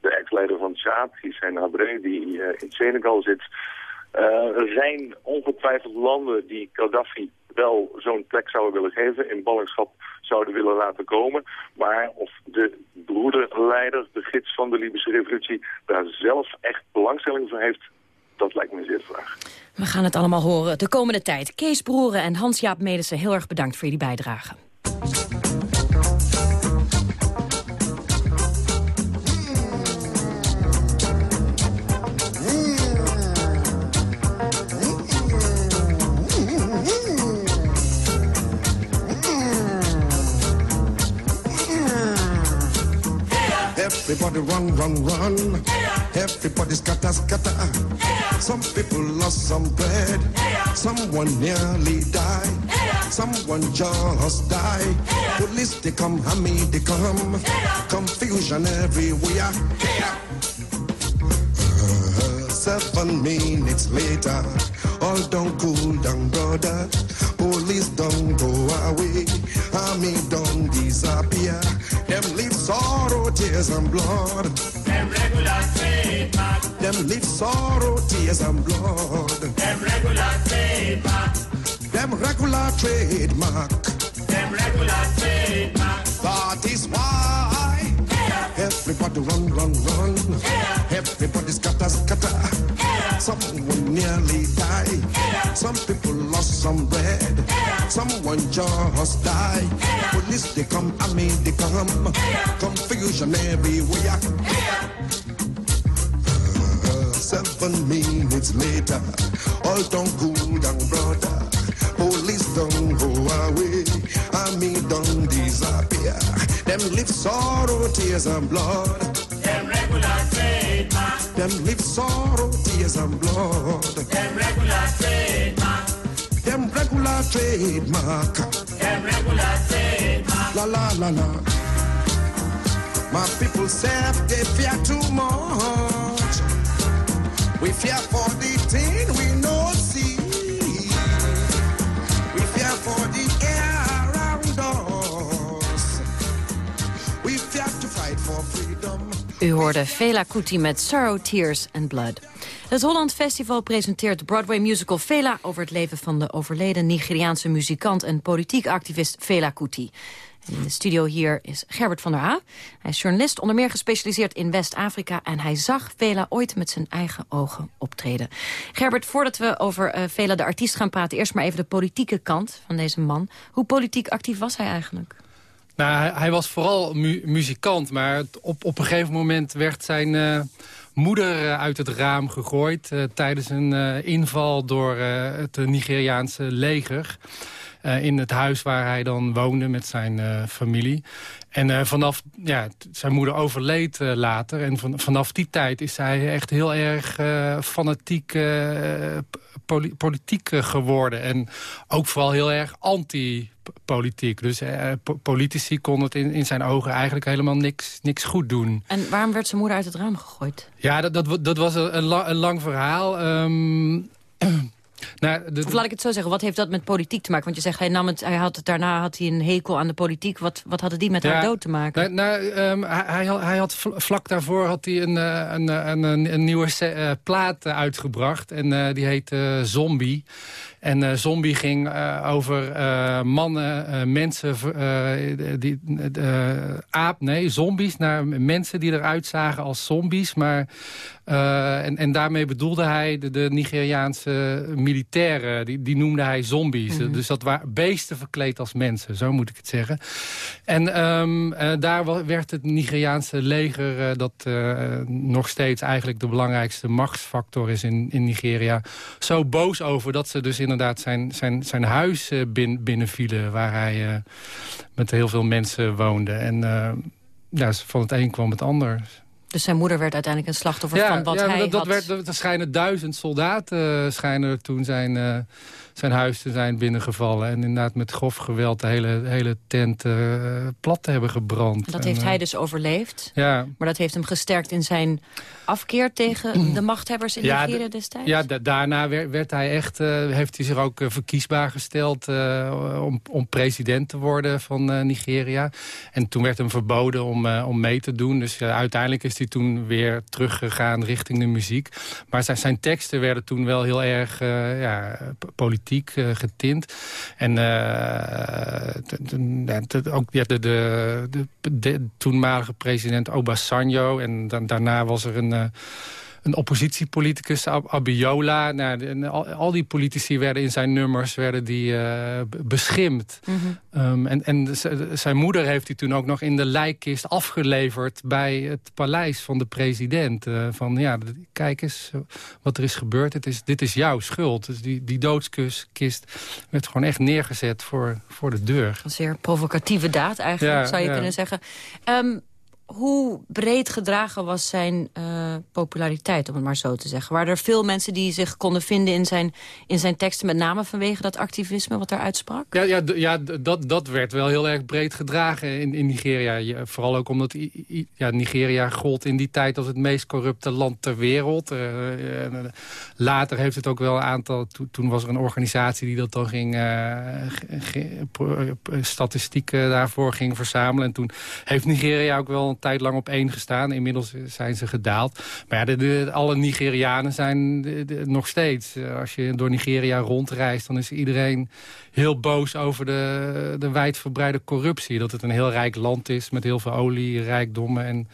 [SPEAKER 26] De ex-leider van Tjaad, Hissène Habré, die in Senegal zit. er zijn ongetwijfeld landen die Gaddafi wel zo'n plek zouden willen geven, in ballingschap zouden willen laten komen. Maar of de broederleider, de gids van de Libische revolutie, daar zelf echt belangstelling voor heeft, dat lijkt me zeer de vraag.
[SPEAKER 4] We gaan het allemaal horen de komende tijd. Kees Broeren en Hans-Jaap Medersen, heel erg bedankt voor jullie bijdrage.
[SPEAKER 27] Everybody run, run, run. Everybody scatter, scatter. Some people lost some bread. Someone nearly died. Someone just died. Police they come, hammy they come. Confusion everywhere. Uh, seven minutes later, all don't cool down, brother. Police don't go away. Army don't disappear. Them sorrow, tears and blood.
[SPEAKER 28] Them regular trademark.
[SPEAKER 27] Them leave sorrow, tears and blood.
[SPEAKER 28] Them regular trademark.
[SPEAKER 27] Them regular trademark.
[SPEAKER 28] Them regular trademark.
[SPEAKER 27] That is why everybody run, run, run. Everybody scatter, scatter. Someone nearly died. Some people lost some bread. Someone just died. Police they come, I mean they come. Confusion everywhere. Uh, seven minutes later, all done good and brother. Police don't go away. Army don't disappear. Them live sorrow, tears and blood.
[SPEAKER 28] Them regular trademark.
[SPEAKER 27] Them live sorrow, tears and blood.
[SPEAKER 28] Them regular trademark.
[SPEAKER 27] Them regular trademark.
[SPEAKER 28] Them regular trademark.
[SPEAKER 27] La la la la. My people say they fear too much. We fear for the thing we no see. We fear for the air around us. We fear to fight for freedom.
[SPEAKER 4] U hoorde Fela Kuti met Sorrow, Tears and Blood. Het Holland Festival presenteert de Broadway musical Fela... over het leven van de overleden Nigeriaanse muzikant... en politiek activist Fela Kuti. In de studio hier is Gerbert van der A. Hij is journalist, onder meer gespecialiseerd in West-Afrika... en hij zag Fela ooit met zijn eigen ogen optreden. Gerbert, voordat we over uh, Fela de artiest gaan praten... eerst maar even de politieke kant van deze man. Hoe politiek actief was hij eigenlijk?
[SPEAKER 29] Nou, hij, hij was vooral mu muzikant, maar op, op een gegeven moment werd zijn uh, moeder uh, uit het raam gegooid... Uh, tijdens een inval door het Nigeriaanse leger... in het huis waar hij dan woonde met zijn familie. En vanaf, ja, zijn moeder overleed later. En van, vanaf die tijd is hij echt heel erg fanatiek poli politiek geworden. En ook vooral heel erg anti-politiek. Dus eh, politici konden het in, in zijn ogen eigenlijk helemaal niks, niks goed doen.
[SPEAKER 4] En waarom werd zijn moeder uit het raam gegooid?
[SPEAKER 29] Ja, dat, dat, dat was een, een, la, een lang verhaal. Um,
[SPEAKER 4] Nou, de, of laat ik het zo zeggen, wat heeft dat met politiek te maken? Want je zegt, hij nam het, hij had het, daarna had hij een hekel aan de politiek. Wat, wat hadden die met ja, haar dood te maken?
[SPEAKER 29] Nou, nou um, hij, hij, had vlak daarvoor had hij een, een, een, een, een nieuwe uh, plaat uitgebracht. En uh, die heet uh, Zombie. En Zombie ging over mannen, mensen, die, aap, nee, zombies, naar mensen die eruit zagen als zombies. Maar, en, en daarmee bedoelde hij de, de Nigeriaanse militairen, die, die noemde hij zombies. Mm -hmm. Dus dat waren beesten verkleed als mensen, zo moet ik het zeggen. En um, daar werd het Nigeriaanse leger, dat nog steeds eigenlijk de belangrijkste machtsfactor is in, in Nigeria, zo boos over dat ze dus in inderdaad zijn, zijn, zijn huis bin, binnenvielen... waar hij met heel veel mensen woonde. En ja, van het een kwam het ander.
[SPEAKER 4] Dus zijn moeder werd uiteindelijk een slachtoffer
[SPEAKER 29] ja,
[SPEAKER 4] van wat
[SPEAKER 29] ja,
[SPEAKER 4] hij
[SPEAKER 29] dat, dat
[SPEAKER 4] had...
[SPEAKER 29] Werd, dat, schijnen duizend soldaten schijnen toen zijn, zijn huis te zijn binnengevallen. En inderdaad met grof geweld de hele, hele tent plat te hebben gebrand.
[SPEAKER 4] Dat
[SPEAKER 29] en,
[SPEAKER 4] heeft hij dus overleefd.
[SPEAKER 29] Ja.
[SPEAKER 4] Maar dat heeft hem gesterkt in zijn afkeer tegen de machthebbers in
[SPEAKER 29] ja,
[SPEAKER 4] Nigeria destijds?
[SPEAKER 29] Ja, da daarna werd, werd, hij echt, heeft hij zich ook verkiesbaar gesteld om, om, president te worden van Nigeria. En toen werd hem verboden om, om mee te doen. Dus uiteindelijk is hij toen weer teruggegaan richting de muziek. Maar zijn, zijn teksten werden toen wel heel erg uh, ja, politiek uh, getint. En ook ja, de, de, de, de, toenmalige president Obasanjo. En daarna was er een een oppositiepoliticus, Abiola. Nou, al, al, die politici werden in zijn nummers werden die, uh, beschimpt. Mhm. Ehm, en en zijn moeder heeft hij toen ook nog in de lijkkist afgeleverd... bij het paleis van de president. Uh, van ja, kijk eens wat er is gebeurd. Het is, dit is jouw schuld. Dus die, die doodskist werd gewoon echt neergezet voor, voor de deur.
[SPEAKER 4] Een zeer provocatieve daad eigenlijk, zou je kunnen zeggen. Um, hoe breed gedragen was zijn uh, populariteit, om het maar zo te zeggen? Waren er veel mensen die zich konden vinden in zijn, in zijn teksten... met name vanwege dat activisme wat daar uitsprak?
[SPEAKER 29] Ja, ja, ja dat, dat werd wel heel erg breed gedragen in, in Nigeria. vooral ook omdat ja, Nigeria gold in die tijd als het meest corrupte land ter wereld. Uh, later heeft het ook wel een aantal... toen was er een organisatie die dat dan ging... statistieken daarvoor ging verzamelen. En toen heeft Nigeria ook wel tijd lang op één gestaan. Inmiddels zijn ze gedaald. Maar ja, de, alle Nigerianen zijn nog steeds. Eh, als je door Nigeria rondreist, dan is iedereen heel boos over de, de wijdverbreide corruptie. Dat het een heel rijk land is met heel veel olie, rijkdommen en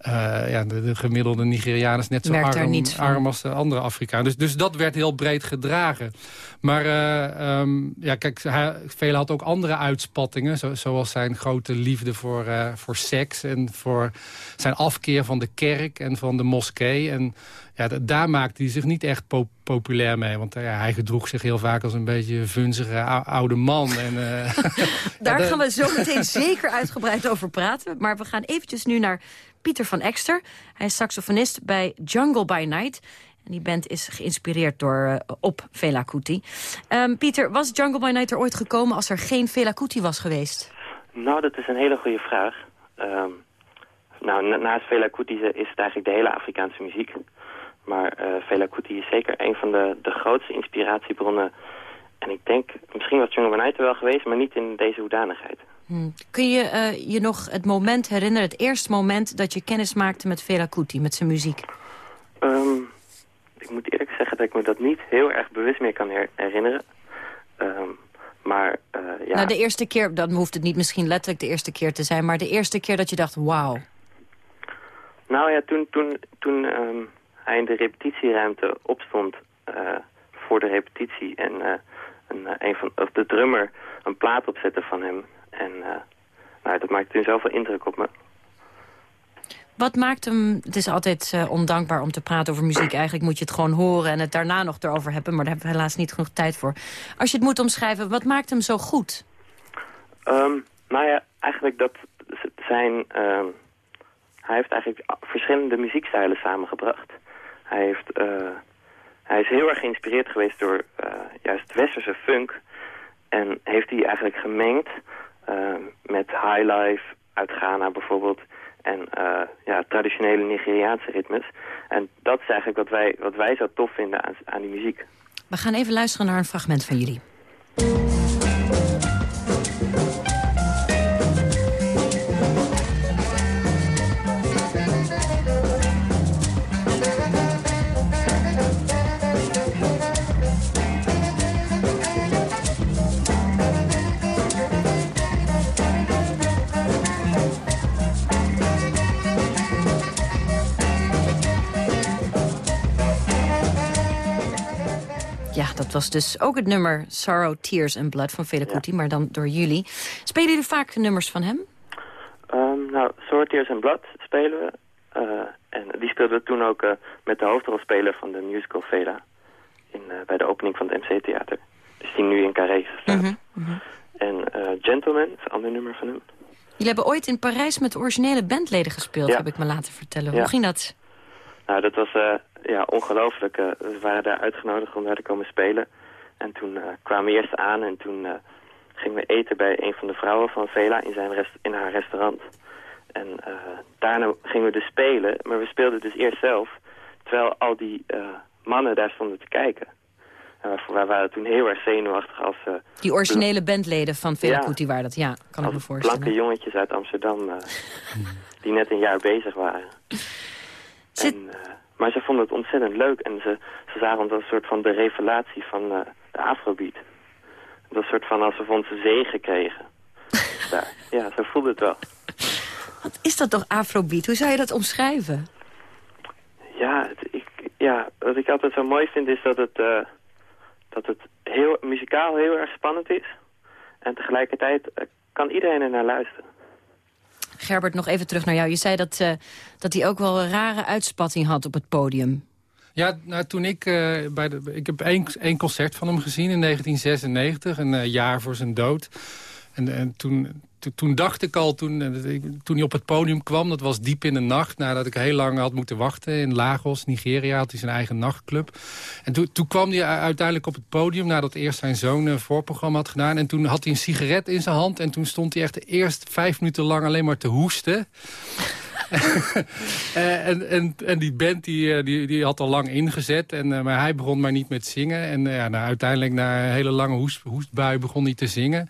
[SPEAKER 29] uh, ja, de, gemiddelde Nigeriaan is net zo arm, arm, als de andere Afrikaan. Dus, dus dat werd heel breed gedragen. Maar uh, um, ja, kijk, hij, velen had ook andere uitspattingen. Zo, zoals zijn grote liefde voor, uh, voor seks. En voor zijn afkeer van de kerk en van de moskee. En ja, daar maakte hij zich niet echt populair mee. Want ja, hij gedroeg zich heel vaak als een beetje vunzige oude man. En,
[SPEAKER 4] daar gaan we zo meteen zeker uitgebreid over praten. Maar we gaan eventjes nu naar Pieter van Ekster. Hij is saxofonist bij Jungle by Night. En die band is geïnspireerd door, uh, op Fela Kuti. Um, Pieter, was Jungle by Night er ooit gekomen als er geen Fela Kuti was geweest?
[SPEAKER 30] Nou, dat is een hele goede vraag. Um, nou, naast Fela Kuti is het eigenlijk de hele Afrikaanse muziek. Maar uh, Fela Kuti is zeker een van de, de grootste inspiratiebronnen. En ik denk, misschien was Jungle er wel geweest, maar niet in deze hoedanigheid.
[SPEAKER 4] Hmm. Kun je uh, je nog het moment herinneren, het eerste moment dat je kennis maakte met Fela Kuti, met zijn muziek?
[SPEAKER 30] Um, ik moet eerlijk zeggen dat ik me dat niet heel erg bewust meer kan her herinneren. Um, maar uh, ja...
[SPEAKER 4] Nou, de eerste keer, dan hoeft het niet misschien letterlijk de eerste keer te zijn, maar de eerste keer dat je dacht, wauw.
[SPEAKER 30] Nou ja, toen, toen, toen um, hij in de repetitieruimte opstond uh, voor de repetitie en een, een van, of de drummer een plaat opzette van hem en uh, nou, dat maakte toen zoveel indruk op me.
[SPEAKER 4] Wat maakt hem... Het is altijd uh, ondankbaar om te praten over muziek. Eigenlijk moet je het gewoon horen en het daarna nog erover hebben. Maar daar hebben we helaas niet genoeg tijd voor. Als je het moet omschrijven, wat maakt hem zo goed?
[SPEAKER 30] Um, nou ja, eigenlijk dat zijn... Um, hij heeft eigenlijk verschillende muziekstijlen samengebracht. Hij, heeft, uh, hij is heel erg geïnspireerd geweest door uh, juist westerse funk. En heeft hij eigenlijk gemengd Ehm, met highlife uit Ghana bijvoorbeeld. En uh, ja, traditionele Nigeriaanse ritmes. En dat is eigenlijk wat wij, wat wij zo tof vinden aan, aan die muziek.
[SPEAKER 4] We gaan even luisteren naar een fragment van jullie. Was dus ook het nummer Sorrow, Tears and Blood van Fela Kuti, maar dan door jullie. Spelen jullie vaak nummers van hem?
[SPEAKER 30] Um, nou, Sorrow, Tears and Blood spelen we. Uh, en die speelden we toen ook uh, met de hoofdrolspeler van de musical Fela. In, uh, bij de opening van het MC-theater. Dus die nu in Carré staat. Mm -hmm. En Gentleman is een ander nummer van hem.
[SPEAKER 4] Jullie hebben ooit in Parijs met originele bandleden gespeeld, ja. heb ik me laten vertellen. Hoe ging dat?
[SPEAKER 30] Nou, dat was ja, ongelooflijk. Uh, we waren daar uitgenodigd om daar te komen spelen. En toen uh, kwamen we eerst aan en toen gingen we eten bij een van de vrouwen van Vela in, zijn rest in haar restaurant. En daarna gingen we dus spelen, maar we speelden dus eerst zelf, terwijl al die mannen daar stonden te kijken. Uh, wij waren toen heel erg zenuwachtig als... Uh,
[SPEAKER 4] die originele bandleden van Fela Kuti waren dat, ja, kan ik me voorstellen.
[SPEAKER 30] blanke jongetjes uit Amsterdam die net een jaar bezig waren.
[SPEAKER 4] Zit...
[SPEAKER 30] En, maar ze vonden het ontzettend leuk en ze, ze zagen als een soort van de revelatie van de afrobeat. Dat soort van alsof we onze zegen kregen. Daar. Ja, zo voelde het wel.
[SPEAKER 4] Wat is dat toch afrobeat? Hoe zou je dat omschrijven?
[SPEAKER 30] Ja, het, ik, ja wat ik altijd zo mooi vind is dat het, uh, dat het heel, muzikaal heel erg spannend is. En tegelijkertijd uh, kan iedereen er naar luisteren.
[SPEAKER 4] Gerbert, nog even terug naar jou. Je zei dat, uh, dat hij ook wel een rare uitspatting had op het podium.
[SPEAKER 29] Ja, nou, toen ik bij de, ik heb één, één concert van hem gezien in 1996, een jaar voor zijn dood. En, en toen, toen dacht ik al, toen, eh, toen hij op het podium kwam... dat was diep in de nacht, nadat ik heel lang had moeten wachten... in Lagos, Nigeria, had hij zijn eigen nachtclub. En toen, toen kwam hij uiteindelijk op het podium... nadat eerst zijn zoon een voorprogramma had gedaan. En toen had hij een sigaret in zijn hand... en toen stond hij echt eerst vijf minuten lang alleen maar te hoesten... Eh, en, en, en die band die, eh, die, die had al lang ingezet. En, maar hij begon maar niet met zingen. En ja, nou, uiteindelijk na een hele lange hoest, hoestbui begon hij te zingen.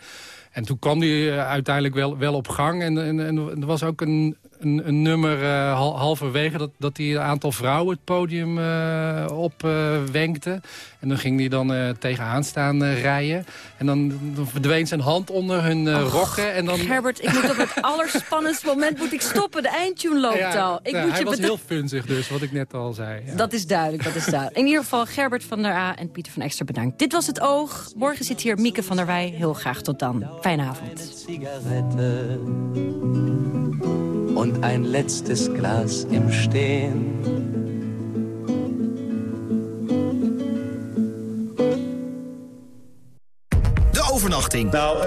[SPEAKER 29] En toen kwam hij eh, uiteindelijk wel, wel op gang. En, en, en er was ook een, een, een nummer uh, halverwege dat, dat hij een aantal vrouwen het podium uh, opwenkte. Uh, en dan ging hij dan uh, tegenaan staan rijden. En dan, dan, verdween zijn hand onder hun
[SPEAKER 4] Och,
[SPEAKER 29] rokken. En dan...
[SPEAKER 4] Gerbert, ik moet op het allerspannendste moment moet ik stoppen. De eindtune loopt
[SPEAKER 29] ja,
[SPEAKER 4] al. Ik
[SPEAKER 29] ja,
[SPEAKER 4] moet
[SPEAKER 29] hij
[SPEAKER 4] je
[SPEAKER 29] was heel funzig dus, wat ik net al zei. Ja.
[SPEAKER 4] Dat is duidelijk, dat is duidelijk. In ieder geval Gerbert van der A en Pieter van Ekster bedankt. Dit was Het Oog. Morgen zit hier Mieke van der Wij. Heel graag tot dan. Fijne avond.
[SPEAKER 3] Und ein letztes Glas im Stehen.
[SPEAKER 31] De overnachting.
[SPEAKER 32] Nou,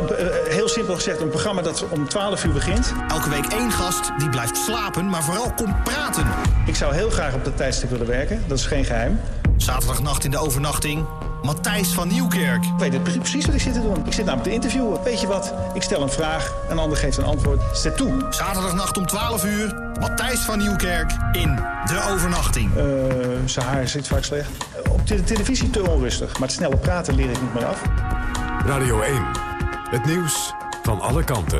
[SPEAKER 32] heel simpel gezegd, een programma dat om 12 uur begint.
[SPEAKER 31] Elke week één gast die blijft slapen, maar vooral komt praten.
[SPEAKER 32] Ik zou heel graag op dat tijdstip willen werken, dat is geen geheim.
[SPEAKER 31] Zaterdagnacht in de overnachting. Matthijs van Nieuwkerk.
[SPEAKER 32] Ik weet het precies wat ik zit te doen. Ik zit namelijk te interviewen. Weet je wat? Ik stel een vraag, een ander geeft een antwoord. Zet toe.
[SPEAKER 31] Zaterdagnacht om 12 uur. Matthijs van Nieuwkerk in De Overnachting.
[SPEAKER 32] Uh, zijn haar zit vaak slecht. Op de televisie te onrustig. Maar het snelle praten leer ik niet meer af.
[SPEAKER 2] Radio 1. Het nieuws van alle kanten.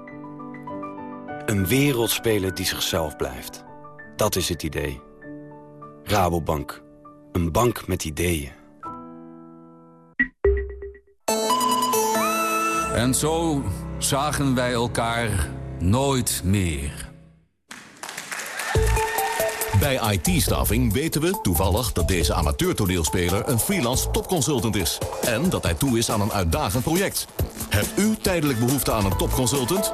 [SPEAKER 1] Een wereldspeler die zichzelf blijft. Dat is het idee. Rabobank. Een bank met ideeën.
[SPEAKER 33] En zo zagen wij elkaar nooit meer.
[SPEAKER 34] Bij IT-staffing weten we toevallig dat deze amateurtoneelspeler een freelance topconsultant is. En dat hij toe is aan een uitdagend project. Hebt u tijdelijk behoefte aan een topconsultant?